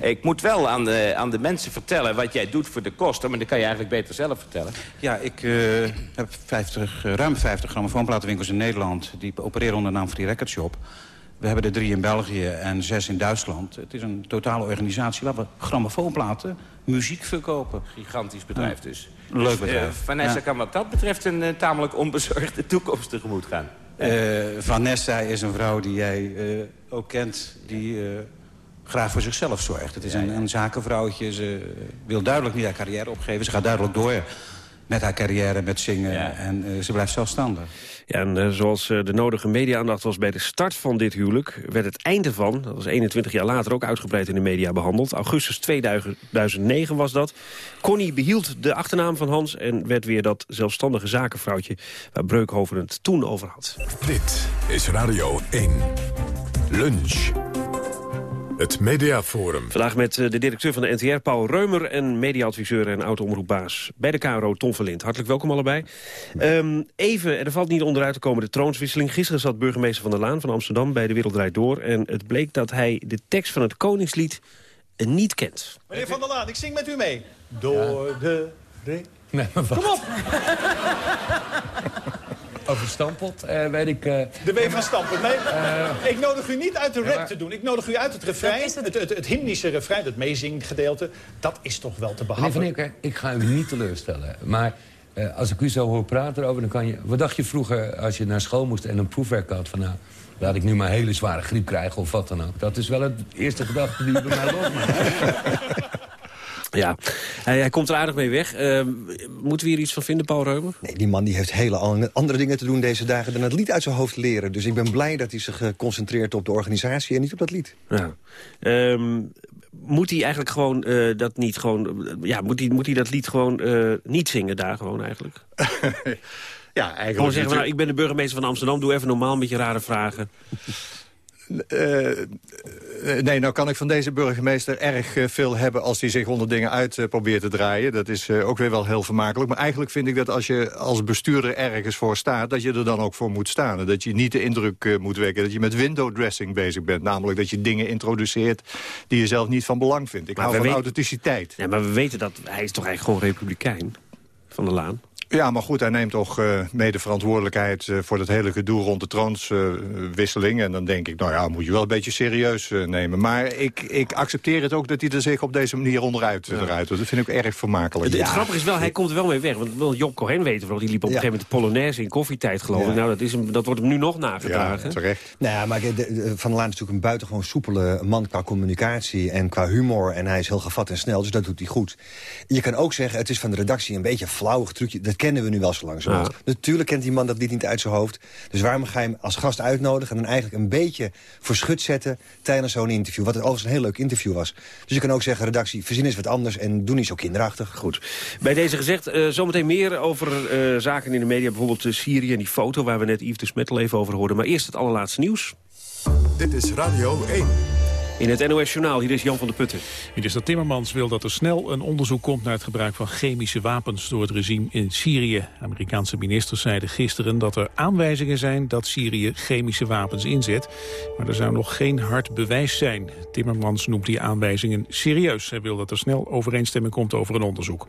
Speaker 26: Ik moet wel aan de, aan de mensen vertellen wat jij doet voor de kosten... maar dat kan je eigenlijk beter zelf vertellen.
Speaker 27: Ja, ik eh, heb 50, eh, ruim 50 grammofoonplatenwinkels in Nederland. Die opereren onder de naam Free Record Shop. We hebben er drie in België en zes in Duitsland. Het is een totale organisatie waar we grammofoonplaten, muziek verkopen.
Speaker 26: Gigantisch bedrijf dus.
Speaker 27: Leuk
Speaker 26: Dus, eh,
Speaker 27: bedrijf.
Speaker 26: Vanessa kan wat dat betreft een eh, tamelijk onbezorgde toekomst tegemoet gaan.
Speaker 27: Eh, Vanessa is een vrouw die jij ook kent, die graag voor zichzelf zorgt. Het is een, een zakenvrouwtje. Ze wil duidelijk niet haar carrière opgeven. Ze gaat duidelijk door met haar carrière, met zingen. En ze blijft zelfstandig.
Speaker 2: En eh, zoals eh, de nodige media-aandacht was bij de start van dit huwelijk... werd het einde van, dat was 21 jaar later ook uitgebreid in de media behandeld. Augustus 2009 was dat. Connie behield de achternaam van Hans... en werd weer dat zelfstandige zakenvrouwtje... waar Breukhoven het toen over had.
Speaker 1: Dit is Radio 1. Lunch. Het Mediaforum.
Speaker 2: Vandaag met eh, de directeur van de NTR, Paul Reumer... en mediaadviseur en oud-omroepbaas bij de KRO, Tom Verlind. Hartelijk welkom allebei. Ehm, even, en er valt niet onderuit te komen, de troonswisseling. Gisteren zat burgemeester Van der Laan van Amsterdam bij De Wereld Draait Door... en het bleek dat hij de tekst van het Koningslied niet kent.
Speaker 19: Meneer Van der Laan, ik zing met u mee. Door de... Re...
Speaker 28: Nee, maar
Speaker 19: Kom op!
Speaker 28: Over Stampot eh, weet ik... eh,
Speaker 19: De W van Stampen. Nee, ik nodig u niet uit de rap
Speaker 28: maar-
Speaker 19: te doen. Ik nodig u uit het refrein, het, het, het, hymnische refrein, het meezinggedeelte. Dat is toch wel te
Speaker 28: Meneer Van
Speaker 19: behappen.
Speaker 28: Eerker, ik ga u niet teleurstellen. Maar eh, als ik u zo hoor praten erover, dan kan je... Wat dacht je vroeger als je naar school moest en een proefwerk had van... nou, laat ik nu maar hele zware griep krijgen of wat dan ook. Dat is wel het eerste gedachte die bij mij losmaakt.
Speaker 2: Ja, hij, hij komt er aardig mee weg. Eh, moeten we hier iets van vinden, Paul Reumer?
Speaker 29: Nee, die man die heeft hele an- andere dingen te doen deze dagen... dan het lied uit zijn hoofd leren. Dus ik ben blij dat hij zich concentreert op de organisatie en niet op dat lied.
Speaker 2: Ja. Ehm, moet hij eigenlijk gewoon eh, dat niet gewoon... ja, moet hij, moet hij dat lied gewoon eh, niet zingen daar gewoon eigenlijk?
Speaker 30: Ja, eigenlijk...
Speaker 2: Gewoon zeggen, nou, ik ben de burgemeester van Amsterdam, doe even normaal met je rare vragen.
Speaker 30: Eh, eh, nee, nou kan ik van deze burgemeester erg eh, veel hebben... als hij zich onder dingen uit probeert te draaien. Dat is ook weer wel heel vermakelijk. Maar eigenlijk vind ik dat als je als bestuurder ergens voor staat... dat je er dan ook voor moet staan. En dat je niet de indruk moet wekken dat je met window dressing bezig bent. Namelijk dat je dingen introduceert die je zelf niet van belang vindt. Ik
Speaker 2: Maar
Speaker 30: hou van
Speaker 2: weten-
Speaker 30: authenticiteit.
Speaker 2: Ja, maar we weten dat hij is toch eigenlijk gewoon republikein van de Laan.
Speaker 30: Ja, maar goed, hij neemt toch eh, mede verantwoordelijkheid... eh, voor dat hele gedoe rond de troonswisseling. en dan denk ik, nou ja, moet je wel een beetje serieus eh, nemen. Maar ik, ik accepteer het ook dat hij er zich op deze manier onderuit uh, eruit doet. Dat vind ik erg vermakelijk.
Speaker 2: Het, het grappige is wel, hij komt er wel mee weg. Want wil Job Cohen weten wel, die liep op een gegeven moment de Polonaise in koffietijd, geloof
Speaker 29: Ja.
Speaker 2: ik. Nou, dat, is hem, dat wordt hem nu nog nagedragen.
Speaker 30: terecht.
Speaker 29: Nou ja, maar de- de- Van der Laan is natuurlijk een buitengewoon soepele man qua communicatie en qua humor. En hij is heel gevat en snel, dus dat doet hij goed. Je kan ook zeggen, het is van de redactie een beetje een flauwig trucje. Dat kennen we nu wel zo langzamerhand. Natuurlijk kent die man dat lied niet uit zijn hoofd. Dus waarom ga je hem als gast uitnodigen... en dan eigenlijk een beetje verschut zetten tijdens zo'n interview? Wat overigens een heel leuk interview was. Dus je kan ook zeggen, redactie, verzin eens wat anders... en doe niet zo kinderachtig.
Speaker 2: Goed. Bij deze gezegd, eh, zometeen meer over eh, zaken in de media. Bijvoorbeeld eh, Syrië en die foto waar we net Yves de Smet al even over hoorden. Maar eerst het allerlaatste nieuws.
Speaker 1: Dit is Radio 1.
Speaker 2: In het NOS Journaal, hier is Jan van der Putten.
Speaker 3: Minister Timmermans wil dat er snel een onderzoek komt naar het gebruik van chemische wapens door het regime in Syrië. Amerikaanse ministers zeiden gisteren dat er aanwijzingen zijn dat Syrië chemische wapens inzet. Maar er zou nog geen hard bewijs zijn. Timmermans noemt die aanwijzingen serieus. Hij wil dat er snel overeenstemming komt over een onderzoek.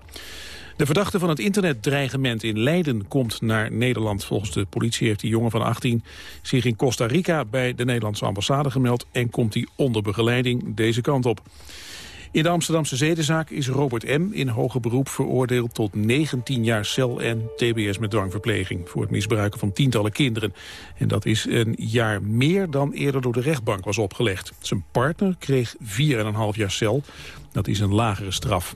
Speaker 3: De verdachte van het internetdreigement in Leiden komt naar Nederland. Volgens de politie heeft die jongen van 18 zich in Costa Rica bij de Nederlandse ambassade gemeld... en komt hij onder begeleiding deze kant op. In de Amsterdamse zedenzaak is Robert M. in hoger beroep veroordeeld tot 19 jaar cel en tbs met dwangverpleging voor het misbruiken van tientallen kinderen. En dat is een jaar meer dan eerder door de rechtbank was opgelegd. Zijn partner kreeg 4,5 jaar cel. Dat is een lagere straf.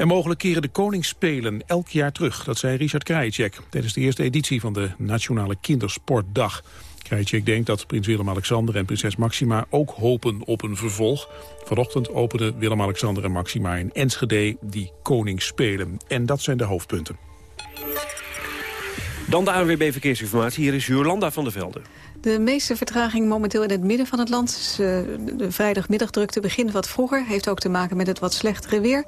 Speaker 3: En mogelijk keren de koningsspelen elk jaar terug. Dat zei Richard Krajicek tijdens de eerste editie van de Nationale Kindersportdag. Krajicek denkt dat prins Willem-Alexander en prinses Maxima ook hopen op een vervolg. Vanochtend openden Willem-Alexander en Maxima in Enschede die koningsspelen. En dat zijn de hoofdpunten.
Speaker 2: Dan de ANWB Verkeersinformatie. Hier is Jolanda van der Velde.
Speaker 14: De meeste vertraging momenteel in het midden van het land. Dus, eh, de vrijdagmiddagdrukte begint wat vroeger. Heeft ook te maken met het wat slechtere weer.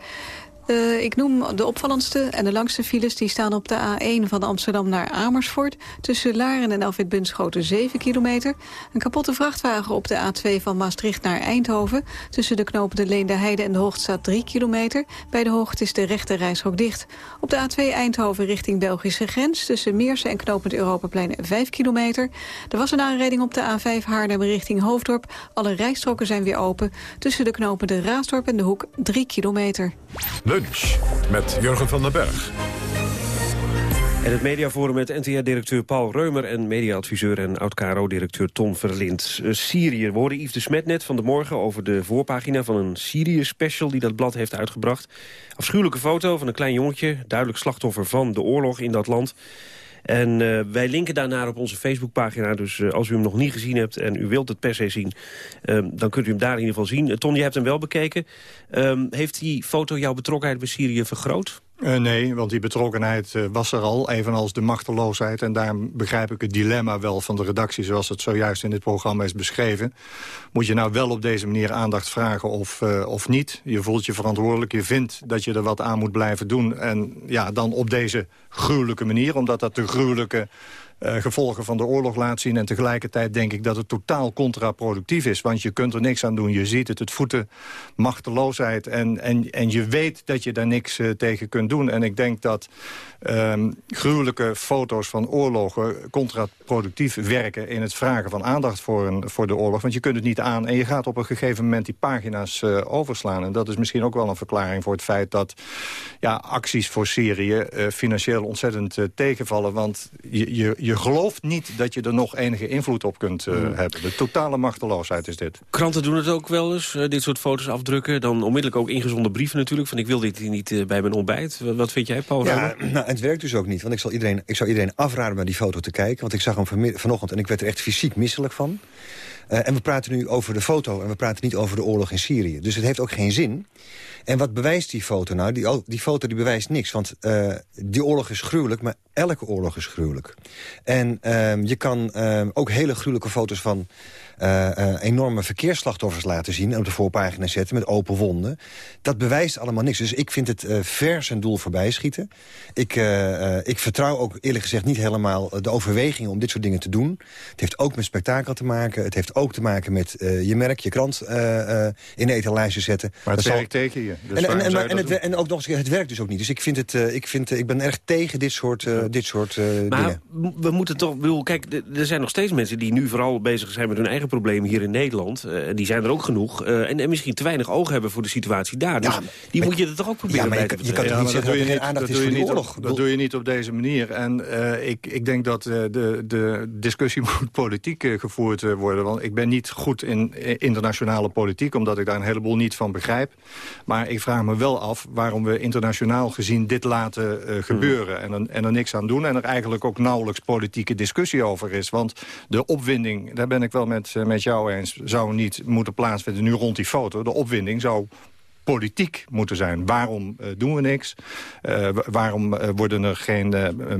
Speaker 14: Eh, ik noem de opvallendste en de langste files... die staan op de A1 van Amsterdam naar Amersfoort. Tussen Laren en Alfred Bunschoten 7 kilometer. Een kapotte vrachtwagen op de A2 van Maastricht naar Eindhoven. Tussen de knopen de Leende Heide en de Hoogstraat 3 kilometer. Bij de Hoogte is de rechte reishok dicht. Op de A2 Eindhoven richting Belgische grens. Tussen Meersen en knopend Europaplein 5 kilometer. Er was een aanrijding op de A5 Haarlem richting Hoofddorp. Alle rijstroken zijn weer open. Tussen de knopen de Raasdorp en de Hoek 3 kilometer.
Speaker 1: Met Jurgen van den Berg.
Speaker 2: En het mediaforum met NTR-directeur Paul Reumer... en mediaadviseur en oud-KRO-directeur Ton Verlind. Uh, Syrië. We hoorden Yves de Smet net van de morgen over de voorpagina... van een Syrië-special die dat blad heeft uitgebracht. Afschuwelijke foto van een klein jongetje. Duidelijk slachtoffer van de oorlog in dat land. En uh, wij linken daarnaar op onze Facebookpagina. Dus uh, als u hem nog niet gezien hebt en u wilt het per se zien... Uh, dan kunt u hem daar in ieder geval zien. Ton, je hebt hem wel bekeken. Ehm, heeft die foto jouw betrokkenheid bij Syrië vergroot?
Speaker 30: Uh, nee, want die betrokkenheid uh, was er al, evenals de machteloosheid. En daarom begrijp ik het dilemma wel van de redactie... zoals het zojuist in dit programma is beschreven. Moet je nou wel op deze manier aandacht vragen of, uh, of niet? Je voelt je verantwoordelijk, je vindt dat je er wat aan moet blijven doen. En ja, dan op deze gruwelijke manier, omdat dat de gruwelijke eh, gevolgen van de oorlog laat zien. En tegelijkertijd denk ik dat het totaal contraproductief is. Want je kunt er niks aan doen. Je ziet het, het voeten machteloosheid. En, en, en je weet dat je daar niks uh, tegen kunt doen. En ik denk dat um, gruwelijke foto's van oorlogen contraproductief werken... in het vragen van aandacht voor, een, voor de oorlog. Want je kunt het niet aan en je gaat op een gegeven moment die pagina's uh, overslaan. En dat is misschien ook wel een verklaring voor het feit dat ja, acties voor Syrië... Uh, financieel ontzettend tegenvallen. Want je, je, je gelooft niet dat je er nog enige invloed op kunt hmm. hebben. De totale machteloosheid is dit.
Speaker 2: Kranten doen het ook wel eens, dit soort foto's afdrukken. Dan onmiddellijk ook ingezonden brieven natuurlijk. Van ik wil dit niet bij mijn ontbijt. Wat vind jij, Paul?
Speaker 29: Ja, nou, het werkt dus ook niet. Want ik, zal iedereen, ik zou iedereen afraden naar die foto te kijken. Want ik zag hem vanochtend en ik werd er echt fysiek misselijk van. Uh, en we praten nu over de foto en we praten niet over de oorlog in Syrië. Dus het heeft ook geen zin. En wat bewijst die foto nou? Die, die foto die bewijst niks, want uh, die oorlog is gruwelijk... maar elke oorlog is gruwelijk. En uh, je kan uh, ook hele gruwelijke foto's van uh, uh, enorme verkeersslachtoffers laten zien... en op de voorpagina zetten met open wonden. Dat bewijst allemaal niks. Dus ik vind het ver zijn doel voorbij schieten. Ik, ik vertrouw ook eerlijk gezegd niet helemaal de overweging om dit soort dingen te doen. Het heeft ook met spektakel te maken. Het heeft ook te maken met je merk, je krant in de etalage zetten.
Speaker 30: Maar het werkt zal... tegen je.
Speaker 29: Dus en, en, en, en, het, en, ook nog eens, het werkt dus ook niet. Dus ik, vind het, ik, vind, ik ben erg tegen dit soort, dit soort
Speaker 2: maar
Speaker 29: dingen.
Speaker 2: we moeten toch... Bedoel, kijk, er zijn nog steeds mensen die nu vooral bezig zijn met hun eigen problemen hier in Nederland. Uh, die zijn er ook genoeg. Uh, en, en, misschien te weinig oog hebben voor de situatie daar. Dus ja, die moet je er toch ook proberen ja, bij te
Speaker 29: je kan toch niet zeggen dat er geen aandacht is voor die oorlog?
Speaker 30: dat doe je niet op deze manier. En uh, ik, ik denk dat de, de discussie moet politiek gevoerd worden. Want ik ben niet goed in internationale politiek... omdat ik daar een heleboel niet van begrijp. Maar ik vraag me wel af waarom we internationaal gezien dit laten gebeuren. Hmm. En, en er niks aan doen. En er eigenlijk ook nauwelijks politieke discussie over is. Want de opwinding, daar ben ik wel met, met jou eens... zou niet moeten plaatsvinden nu rond die foto. De opwinding zou politiek moeten zijn. Waarom uh, doen we niks? Uh, waarom uh, worden er geen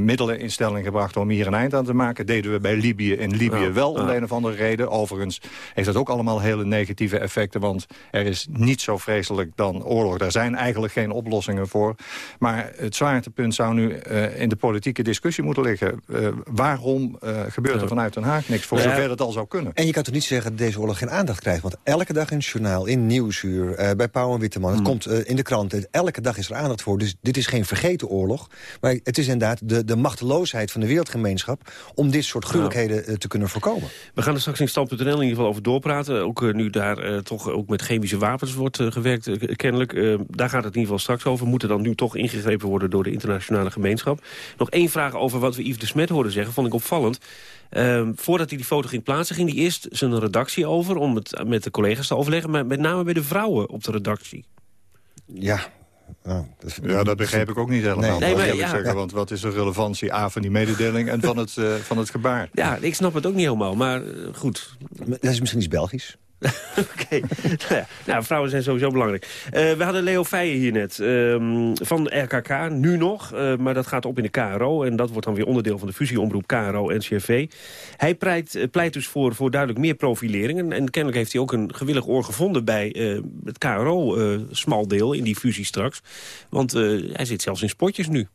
Speaker 30: middelen in stelling gebracht om hier een eind aan te maken? Deden we bij Libië in Libië ja, wel om de een of andere reden. Overigens heeft dat ook allemaal hele negatieve effecten. Want er is niet zo vreselijk dan oorlog. Daar zijn eigenlijk geen oplossingen voor. Maar het zwaartepunt zou nu in de politieke discussie moeten liggen. waarom gebeurt er vanuit Den Haag niks? Voor zover het al zou kunnen.
Speaker 29: En je kan toch niet zeggen dat deze oorlog geen aandacht krijgt? Want elke dag in het journaal, in Nieuwsuur, bij Pauw en Witteman... Het hmm. komt uh, in de krant. Elke dag is er aandacht voor. Dus dit is geen vergeten oorlog. Maar het is inderdaad de, de machteloosheid van de wereldgemeenschap... om dit soort gruwelijkheden nou. uh, te kunnen voorkomen.
Speaker 2: We gaan er straks in stand.nl in ieder geval over doorpraten. Ook uh, nu daar toch ook met chemische wapens wordt gewerkt, kennelijk. daar gaat het in ieder geval straks over. Moeten dan nu toch ingegrepen worden door de internationale gemeenschap. Nog één vraag over wat we Yves de Smet hoorden zeggen. Vond ik opvallend. Um, voordat hij die foto ging plaatsen, ging hij eerst zijn redactie over... om het met de collega's te overleggen, maar met name bij de vrouwen op de redactie.
Speaker 29: Ja,
Speaker 30: nou, dat, ja, dat begrijp ik ook niet helemaal. Nee, nee, maar, ja, zeggen, Want wat is de relevantie A van die mededeling en van het, uh, van het gebaar?
Speaker 2: Ja, ik snap het ook niet helemaal, maar uh, goed.
Speaker 29: Dat is misschien iets Belgisch.
Speaker 2: Oké. nou, nou, vrouwen zijn sowieso belangrijk. Uh, we hadden Leo Feijen hier net um, van RKK, nu nog. Uh, maar dat gaat op in de KRO. En dat wordt dan weer onderdeel van de fusieomroep KRO-NCRV. Hij pleit, uh, pleit dus voor, voor duidelijk meer profilering. En, en, kennelijk heeft hij ook een gewillig oor gevonden... bij het KRO-smaldeel in die fusie straks. Want hij zit zelfs in spotjes nu.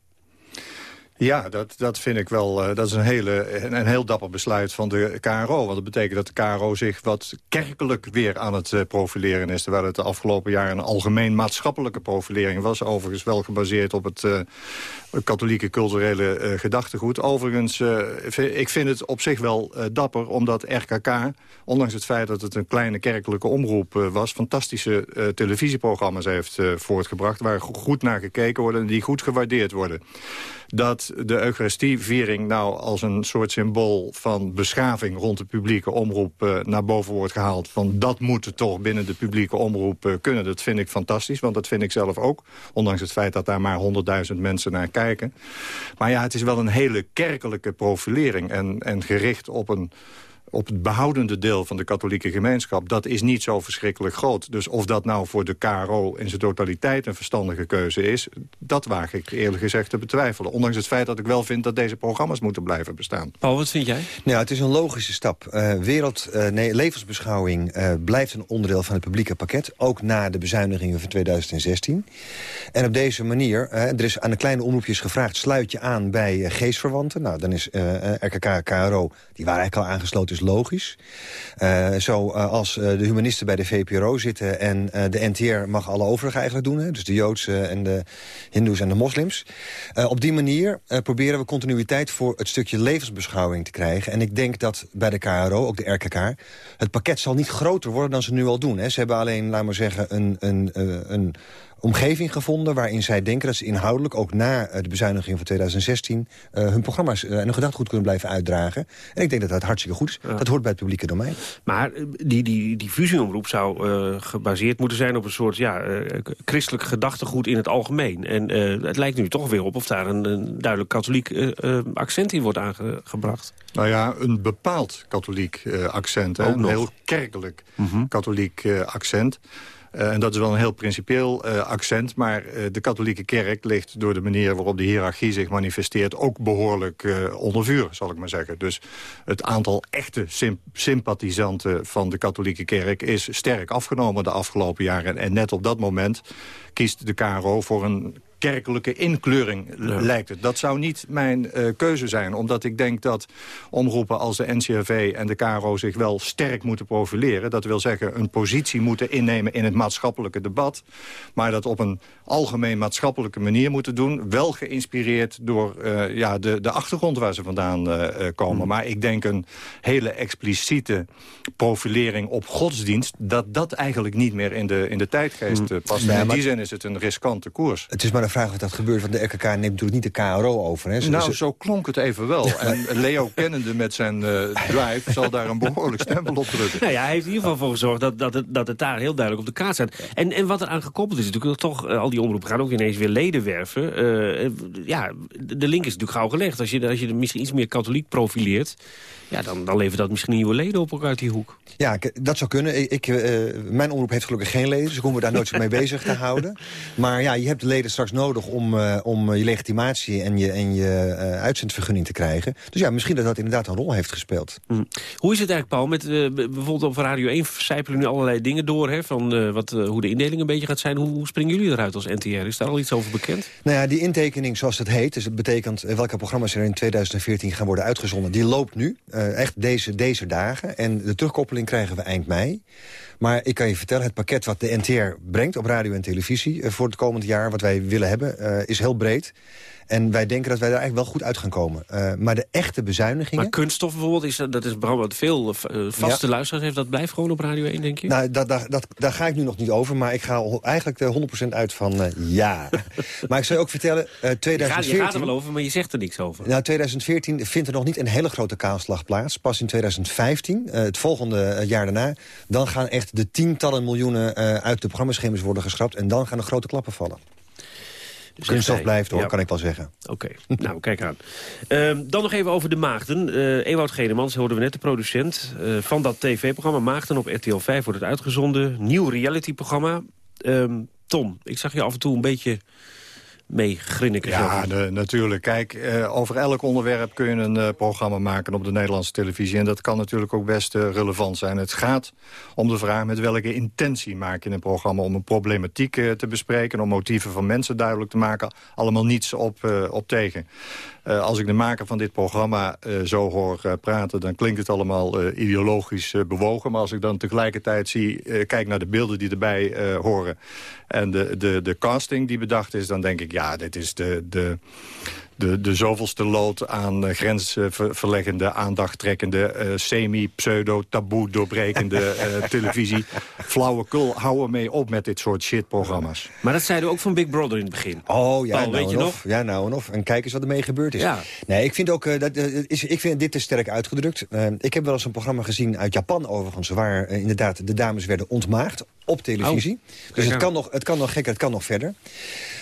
Speaker 30: Ja, dat, dat vind ik wel. Uh, dat is een, hele, een, heel dapper besluit van de KRO. Want dat betekent dat de KRO zich wat kerkelijk weer aan het uh, profileren is. Terwijl het de afgelopen jaren een algemeen maatschappelijke profilering was. Overigens wel gebaseerd op het uh, katholieke culturele gedachtegoed. Overigens, ik vind het op zich wel dapper. Omdat RKK, ondanks het feit dat het een kleine kerkelijke omroep was... fantastische televisieprogramma's heeft voortgebracht. Waar goed naar gekeken worden en die goed gewaardeerd worden dat de Eucharistieviering nou als een soort symbool van beschaving rond de publieke omroep uh, naar boven wordt gehaald. Van dat moet toch binnen de publieke omroep uh, kunnen. Dat vind ik fantastisch, want dat vind ik zelf ook. Ondanks het feit dat daar maar 100.000 mensen naar kijken. Maar ja, het is wel een hele kerkelijke profilering en, en gericht op een op het behoudende deel van de katholieke gemeenschap... dat is niet zo verschrikkelijk groot. Dus of dat nou voor de KRO in zijn totaliteit een verstandige keuze is... dat waag ik eerlijk gezegd te betwijfelen. Ondanks het feit dat ik wel vind dat deze programma's moeten blijven bestaan.
Speaker 2: Paul, wat vind jij?
Speaker 29: Nou, het is een logische stap. Uh, wereld, uh, nee, levensbeschouwing uh, blijft een onderdeel van het publieke pakket. Ook na de bezuinigingen van 2016. En op deze manier, er is aan de kleine omroepjes gevraagd... sluit je aan bij geestverwanten. Nou, dan is RKK, KRO, die waren eigenlijk al aangesloten is logisch. Uh, zo uh, als uh, de humanisten bij de VPRO zitten... en de NTR mag alle overige eigenlijk doen. Hè? Dus de Joodse en de Hindoes en de moslims. op die manier proberen we continuïteit voor het stukje levensbeschouwing te krijgen. En ik denk dat bij de KRO, ook de RKK... het pakket zal niet groter worden dan ze nu al doen. Hè? Ze hebben alleen, laat maar zeggen, een... een, een omgeving gevonden... waarin zij denken dat ze inhoudelijk ook na de bezuiniging van 2016... Uh, hun programma's uh, en hun gedachtegoed kunnen blijven uitdragen. En ik denk dat dat hartstikke goed is. Ja. Dat hoort bij het publieke domein.
Speaker 2: Maar die, die, die fusieomroep zou uh, gebaseerd moeten zijn... op een soort ja, christelijk gedachtegoed in het algemeen. En het lijkt nu toch weer op of daar een, een duidelijk katholiek accent in wordt aangebracht.
Speaker 30: Nou ja, een bepaald katholiek accent. Hè? Een heel kerkelijk mm -hmm. katholiek accent... Uh, en dat is wel een heel principieel uh, accent. Maar uh, de katholieke kerk ligt door de manier waarop de hiërarchie zich manifesteert... ook behoorlijk onder vuur, zal ik maar zeggen. Dus het aantal echte symp sympathisanten van de katholieke kerk... is sterk afgenomen de afgelopen jaren. En net op dat moment kiest de KRO voor een kerkelijke inkleuring ja. lijkt het. Dat zou niet mijn uh, keuze zijn, omdat ik denk dat omroepen als de NCRV en de KRO zich wel sterk moeten profileren. Dat wil zeggen een positie moeten innemen in het maatschappelijke debat, maar dat op een algemeen maatschappelijke manier moeten doen. Wel geïnspireerd door uh, ja, de, de achtergrond waar ze vandaan uh, komen. Mm. Maar ik denk een hele expliciete profilering op godsdienst... dat dat eigenlijk niet meer in de, in de tijdgeest mm. past. Nee, in die zin is het een riskante koers.
Speaker 29: Het is maar de vraag of dat gebeurt, want de RKK neemt natuurlijk niet de KRO over. Hè?
Speaker 30: Ze, nou, zo klonk het even wel. en Leo kennende met zijn uh, drive zal daar een behoorlijk stempel op drukken.
Speaker 2: Nou ja, hij heeft in ieder geval voor gezorgd dat, dat, het, dat het daar heel duidelijk op de kaart staat. En, en wat er aan gekoppeld is natuurlijk toch... Uh, al die omroepen gaan ook ineens weer leden werven. Uh, ja, de link is natuurlijk gauw gelegd. Als je, als je misschien iets meer katholiek profileert... Ja, dan, dan levert dat misschien nieuwe leden op ook uit die hoek.
Speaker 29: Ja, dat zou kunnen. Ik, uh, mijn omroep heeft gelukkig geen leden, dus ik hoef me daar nooit zo mee bezig te houden. Maar ja, je hebt de leden straks nodig om, uh, om je legitimatie en je, en je uh, uitzendvergunning te krijgen. Dus ja, misschien dat dat inderdaad een rol heeft gespeeld.
Speaker 2: Hm. Hoe is het eigenlijk, Paul? Met, bijvoorbeeld op Radio 1 sijpelen nu allerlei dingen door... Hè, van wat, hoe de indeling een beetje gaat zijn. Hoe, hoe springen jullie eruit als NTR? Is daar al iets over bekend?
Speaker 29: Nou ja, die intekening zoals het heet... dus het betekent welke programma's er in 2014 gaan worden uitgezonden... die loopt nu. Echt deze, deze dagen. En de terugkoppeling krijgen we eind mei. Maar ik kan je vertellen, het pakket wat de NTR brengt op radio en televisie... Uh, voor het komend jaar, wat wij willen hebben, uh, is heel breed. En wij denken dat wij daar eigenlijk wel goed uit gaan komen. Uh, maar de echte bezuinigingen...
Speaker 2: Maar kunststof bijvoorbeeld, is, dat is wat veel vaste ja. luisteraars heeft. Dat blijft gewoon op Radio 1, denk je?
Speaker 29: Nou, dat, dat, dat, daar ga ik nu nog niet over. Maar ik ga eigenlijk de 100% uit van uh, ja. maar ik zou je ook vertellen, uh, 2014...
Speaker 2: Je gaat, er wel over, maar je zegt er niks over.
Speaker 29: Nou, 2014 vindt er nog niet een hele grote kaalslag plaats. Pas in 2015, het volgende jaar daarna... dan gaan echt de tientallen miljoenen uit de programmaschema's worden geschrapt. En dan gaan er grote klappen vallen. Kunststof blijft hoor, ja. kan ik wel zeggen.
Speaker 2: Oké, okay. nou kijk aan. Uh, dan nog even over de maagden. Uh, Ewout Genemans, hoorden we net, de producent uh, van dat tv-programma. Maagden op RTL 5 wordt het uitgezonden. Nieuw reality-programma. Um, Tom, ik zag je af en toe een beetje mee grinniken.
Speaker 30: Ja, de, natuurlijk. Kijk, uh, over elk onderwerp kun je een uh, programma maken op de Nederlandse televisie. En dat kan natuurlijk ook best uh, relevant zijn. Het gaat om de vraag met welke intentie maak je een programma... om een problematiek te bespreken, om motieven van mensen duidelijk te maken. Allemaal niets op, op tegen. Als ik de maker van dit programma zo hoor praten... dan klinkt het allemaal ideologisch bewogen. Maar als ik dan tegelijkertijd zie, kijk naar de beelden die erbij horen... en de, de, de casting die bedacht is, dan denk ik... ja, dit is de, de, de, de zoveelste lood aan uh, grensverleggende, aandachttrekkende... Uh, semi-pseudo-taboe doorbrekende uh, televisie. Flauwekul, hou er mee op met dit soort shitprogramma's.
Speaker 2: Maar dat zeiden we ook van Big Brother in het begin.
Speaker 29: Oh, ja,
Speaker 2: Paul,
Speaker 29: nou
Speaker 2: weet je nog?
Speaker 29: Ja, nou en of. En kijk eens wat ermee gebeurd is. Ja. Nee, ik vind, ook, dat, is, ik vind dit te sterk uitgedrukt. ik heb wel eens een programma gezien uit Japan overigens... waar inderdaad de dames werden ontmaagd op televisie. Oh, dus het kan, nog, het kan nog gekker, het kan nog verder.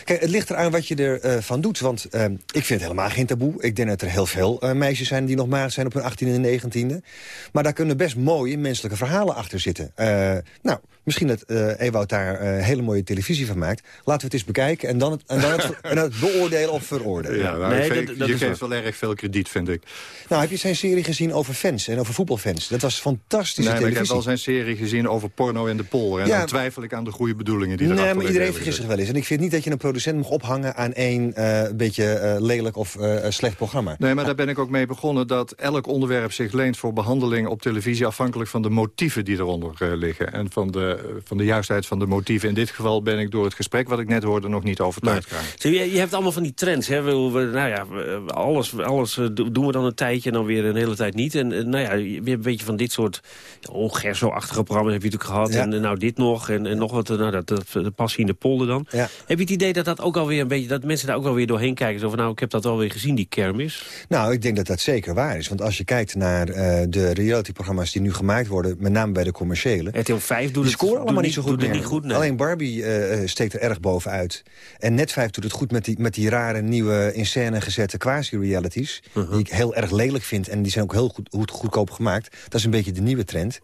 Speaker 29: Kijk, het ligt eraan wat je ervan uh, van doet. Want uh, ik vind het helemaal geen taboe. Ik denk dat er heel veel eh, meisjes zijn die nog maagd zijn op hun 18e en 19e. Maar daar kunnen best mooie menselijke verhalen achter zitten. Uh, nou, misschien dat uh, Ewout daar hele mooie televisie van maakt. Laten we het eens bekijken en dan het, en dan het, en het beoordelen of veroordelen.
Speaker 30: Ja, nou, nee, dat, dat je geeft wel erg veel krediet, vind ik.
Speaker 29: Nou, heb je zijn serie gezien over fans en over voetbalfans? Dat was fantastische nee, televisie.
Speaker 30: ik heb wel zijn serie gezien over porno in de polder. En dan twijfel ik aan de goede bedoelingen die
Speaker 29: Nee, maar iedereen vergist zich wel eens. En ik vind niet dat je een producent mag ophangen aan één beetje lelijk of slecht programma.
Speaker 30: Nee, maar daar ben ik ook mee begonnen dat elk onderwerp zich leent voor behandeling op televisie afhankelijk van de motieven die eronder uh, liggen. En van de, van de juistheid van de motieven. In dit geval ben ik door het gesprek wat ik net hoorde nog niet overtuigd
Speaker 2: nee. je, je, hebt allemaal van die trends. Hè? We, we, nou ja, alles, alles eh, doen we dan een tijdje en dan weer een hele tijd niet. En nou ja, je hebt een beetje van dit soort oh, Gerso-achtige programma's heb je natuurlijk gehad. En nou dit nog en, en nog wat. Nou, dat, dat, de passie in de polder dan. Heb je het idee dat dat ook alweer een beetje, dat mensen daar ook wel weer doorheen kijken? Zo van nou, ik heb dat alweer gezien, die kermis.
Speaker 29: Nou, ik denk dat dat zeker waar is. Want als je kijkt naar uh, de reality-programma's die nu gemaakt worden... met name bij de commerciële...
Speaker 2: RTL 5 doet
Speaker 29: die scoren allemaal niet zo goed,
Speaker 2: meer. Niet goed nee.
Speaker 29: Alleen Barbie uh, steekt er erg bovenuit. En Net 5 doet het goed met die, met die rare nieuwe in scène gezette quasi-realities... Uh -huh. die ik heel erg lelijk vind en die zijn ook heel goed, goed, goedkoop gemaakt. Dat is een beetje de nieuwe trend.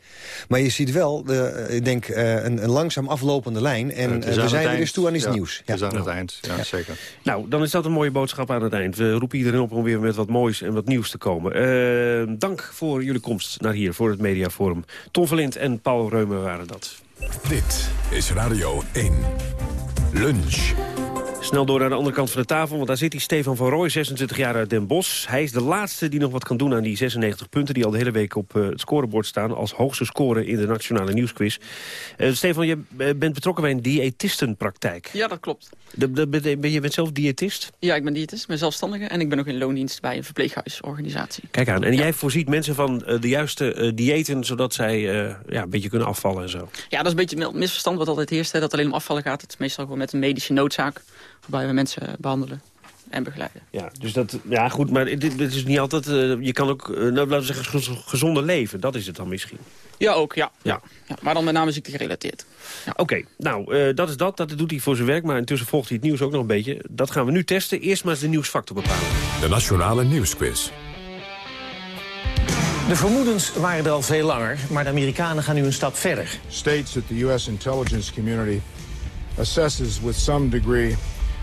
Speaker 29: Maar je ziet wel, de, ik denk, uh, een, een, langzaam aflopende lijn. En we zijn er eens toe aan iets
Speaker 30: ja,
Speaker 29: nieuws.
Speaker 30: Ja. Eind, ja, ja, zeker.
Speaker 2: Nou, dan is dat een mooie boodschap aan het eind. We roepen iedereen op om weer met wat moois en wat nieuws te komen. Uh, dank voor jullie komst naar hier, voor het Mediaforum. Tom Verlind en Paul Reumer waren dat.
Speaker 1: Dit is Radio 1. Lunch.
Speaker 2: Snel door naar de andere kant van de tafel, want daar zit hij Stefan van Rooij, 26 jaar uit Den Bosch. Hij is de laatste die nog wat kan doen aan die 96 punten... die al de hele week op uh, het scorebord staan als hoogste score in de Nationale Nieuwsquiz. Uh, Stefan, je bent betrokken bij een diëtistenpraktijk.
Speaker 31: Ja, dat klopt.
Speaker 2: De, de, de, je bent zelf diëtist?
Speaker 31: Ja, ik ben diëtist, ik ben zelfstandige en ik ben ook in loondienst bij een verpleeghuisorganisatie.
Speaker 2: Kijk aan, en ja. jij voorziet mensen van uh, de juiste uh, diëten... zodat zij uh, ja, een beetje kunnen afvallen en zo?
Speaker 31: Ja, dat is een beetje een misverstand wat altijd heerst, hè, dat alleen om afvallen gaat. Het is meestal gewoon met een medische noodzaak waarbij we mensen behandelen en begeleiden.
Speaker 2: Ja, dus dat, ja goed, maar dit, dit is niet altijd... Uh, je kan ook, uh, nou, laten we zeggen, gezonde leven. Dat is het dan misschien.
Speaker 31: Ja, ook, ja. ja. ja maar dan met name ziekte gerelateerd.
Speaker 2: Ja. Oké, okay, nou, uh, dat is dat. Dat doet hij voor zijn werk. Maar intussen volgt hij het nieuws ook nog een beetje. Dat gaan we nu testen. Eerst maar eens de nieuwsfactor bepalen.
Speaker 1: De Nationale Nieuwsquiz.
Speaker 32: De vermoedens waren er al veel langer, maar de Amerikanen gaan nu een stap verder.
Speaker 33: States that the US intelligence community assesses with some degree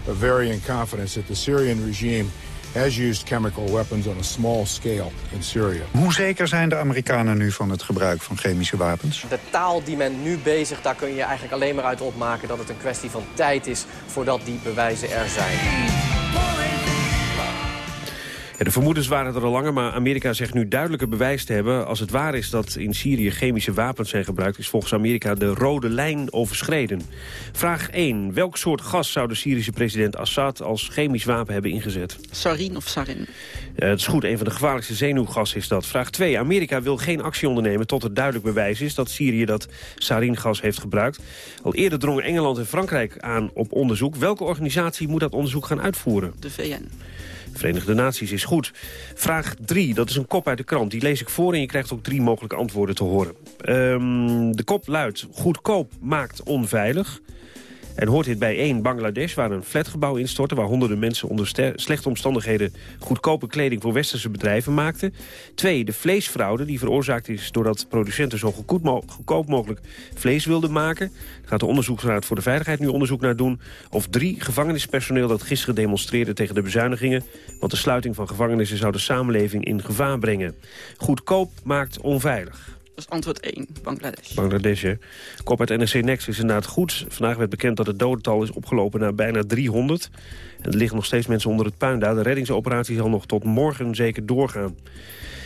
Speaker 33: of varying confidence that the Syrian regime has used chemical weapons on a small scale in Syria.
Speaker 34: Hoe zeker zijn de Amerikanen nu van het gebruik van chemische wapens?
Speaker 35: De taal die men nu bezigt, daar kun je eigenlijk alleen maar uit opmaken dat het een kwestie van tijd is voordat die bewijzen er zijn.
Speaker 2: Ja, de vermoedens waren er al langer, maar Amerika zegt nu duidelijke bewijs te hebben. Als het waar is dat in Syrië chemische wapens zijn gebruikt... is volgens Amerika de rode lijn overschreden. Vraag 1. Welk soort gas zou de Syrische president Assad als chemisch wapen hebben ingezet?
Speaker 31: Sarin of sarin?
Speaker 2: Ja, het is goed, een van de gevaarlijkste zenuwgassen is dat. Vraag 2. Amerika wil geen actie ondernemen tot er duidelijk bewijs is... dat Syrië dat saringas heeft gebruikt. Al eerder drongen Engeland en Frankrijk aan op onderzoek. Welke organisatie moet dat onderzoek gaan uitvoeren?
Speaker 31: De VN.
Speaker 2: Verenigde Naties is goed. Vraag 3, dat is een kop uit de krant. Die lees ik voor en je krijgt ook drie mogelijke antwoorden te horen. Um, de kop luidt, goedkoop maakt onveilig. En hoort dit bij 1 Bangladesh, waar een flatgebouw instortte... waar honderden mensen onder slechte omstandigheden... goedkope kleding voor westerse bedrijven maakten. 2. De vleesfraude, die veroorzaakt is doordat producenten... zo goedkoop mogelijk vlees wilden maken. Daar gaat de Onderzoeksraad voor de Veiligheid nu onderzoek naar doen. Of 3. Gevangenispersoneel dat gisteren demonstreerde tegen de bezuinigingen... want de sluiting van gevangenissen zou de samenleving in gevaar brengen. Goedkoop maakt onveilig.
Speaker 31: Dat is antwoord 1, Bangladesh.
Speaker 2: Bangladesh, hè. Kop uit NRC Next is inderdaad goed. Vandaag werd bekend dat het dodental is opgelopen naar bijna 300. En er liggen nog steeds mensen onder het puin daar. De reddingsoperatie zal nog tot morgen zeker doorgaan.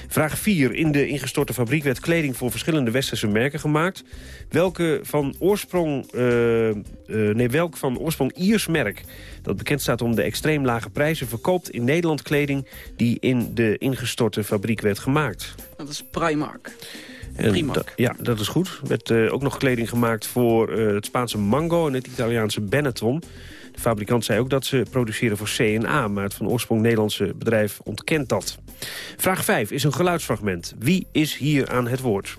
Speaker 2: Vraag 4. In de ingestorte fabriek werd kleding voor verschillende westerse merken gemaakt. Welke van oorsprong, uh, uh, nee, welk van oorsprong Iers merk... dat bekend staat om de extreem lage prijzen... verkoopt in Nederland kleding die in de ingestorte fabriek werd gemaakt?
Speaker 31: Dat is Primark.
Speaker 2: Da, ja, dat is goed. Er werd uh, ook nog kleding gemaakt voor uh, het Spaanse Mango en het Italiaanse Benetton. De fabrikant zei ook dat ze produceren voor C&A, maar het van oorsprong Nederlandse bedrijf ontkent dat. Vraag 5 is een geluidsfragment. Wie is hier aan het woord?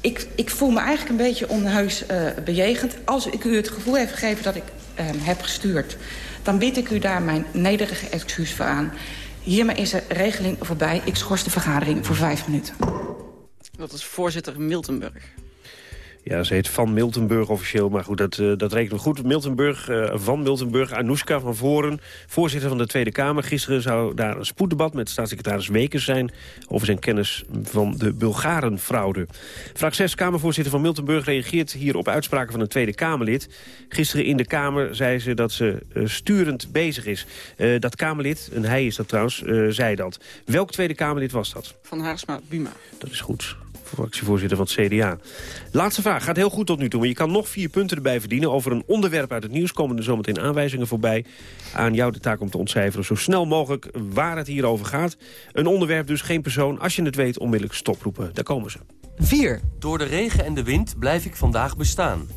Speaker 36: ik, ik voel me eigenlijk een beetje onheus uh, bejegend. Als ik u het gevoel heb gegeven dat ik uh, heb gestuurd... dan bied ik u daar mijn nederige excuus voor aan. Hiermee is de regeling voorbij. Ik schors de vergadering voor vijf minuten.
Speaker 31: Dat is voorzitter Miltenburg.
Speaker 2: Ja, ze heet Van Miltenburg officieel, maar goed, dat, uh, dat rekenen we goed. Miltenburg, uh, Van Miltenburg, Anoushka van Voren, voorzitter van de Tweede Kamer. Gisteren zou daar een spoeddebat met staatssecretaris Wekers zijn... over zijn kennis van de Bulgarenfraude. Vraag 6, Kamervoorzitter van Miltenburg reageert hier op uitspraken van een Tweede Kamerlid. Gisteren in de Kamer zei ze dat ze uh, sturend bezig is. dat Kamerlid, en hij is dat trouwens, zei dat. Welk Tweede Kamerlid was dat?
Speaker 31: Van Haarsma Buma.
Speaker 2: Dat is goed fractievoorzitter van het CDA. Laatste vraag. Gaat heel goed tot nu toe. Maar je kan nog vier punten erbij verdienen. Over een onderwerp uit het nieuws komen er zometeen aanwijzingen voorbij. Aan jou de taak om te ontcijferen zo snel mogelijk waar het hier over gaat. Een onderwerp dus, geen persoon. Als je het weet, onmiddellijk stoproepen. Daar komen ze.
Speaker 37: 4. Door de regen en de wind blijf ik vandaag bestaan.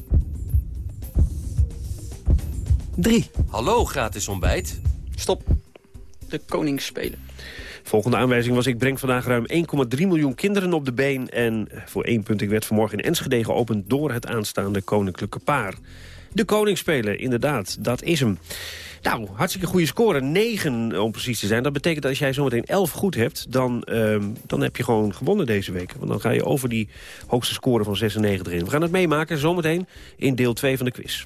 Speaker 31: 3.
Speaker 37: Hallo, gratis ontbijt.
Speaker 31: Stop. De koningsspelen.
Speaker 2: Volgende aanwijzing was, ik breng vandaag ruim 1,3 miljoen kinderen op de been. En voor één punt, ik werd vanmorgen in Enschede geopend door het aanstaande koninklijke paar. De koningsspelen, inderdaad, dat is hem. Nou, hartstikke goede score. 9 om precies te zijn. Dat betekent dat als jij zometeen 11 goed hebt, dan, uh, dan heb je gewoon gewonnen deze week. Want dan ga je over die hoogste score van 96 in. We gaan het meemaken zometeen in deel 2 van de quiz.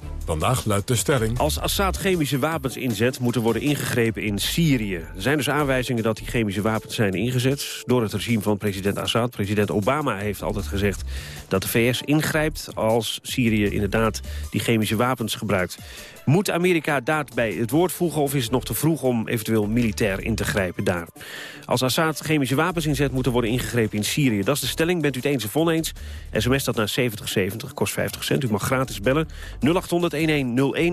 Speaker 1: Vandaag luidt de stelling...
Speaker 2: Als Assad chemische wapens inzet, moet er worden ingegrepen in Syrië. Er zijn dus aanwijzingen dat die chemische wapens zijn ingezet... door het regime van president Assad. President Obama heeft altijd gezegd dat de VS ingrijpt... als Syrië inderdaad die chemische wapens gebruikt. Moet Amerika daad bij het woord voegen of is het nog te vroeg om eventueel militair in te grijpen daar? Als Assad chemische wapens inzet moet er worden ingegrepen in Syrië. Dat is de stelling. Bent u het eens of oneens? SMS dat naar 7070, kost 50 cent. U mag gratis bellen. 0800-1101.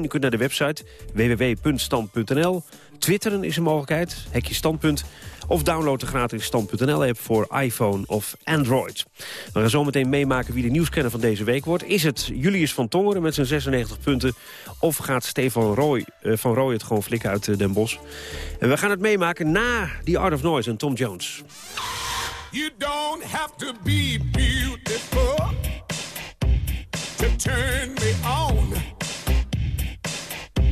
Speaker 2: U kunt naar de website www.stand.nl. Twitteren is een mogelijkheid. Hekje standpunt. Of download de gratis Stand.nl-app voor iPhone of Android. We gaan zo meteen meemaken wie de nieuwskenner van deze week wordt. Is het Julius van Tongeren met zijn 96 punten... of gaat Stefan Roy, uh, van Roy het gewoon flikken uit uh, Den Bosch? En we gaan het meemaken na The Art of Noise en Tom Jones.
Speaker 38: You don't have to be beautiful to turn me on.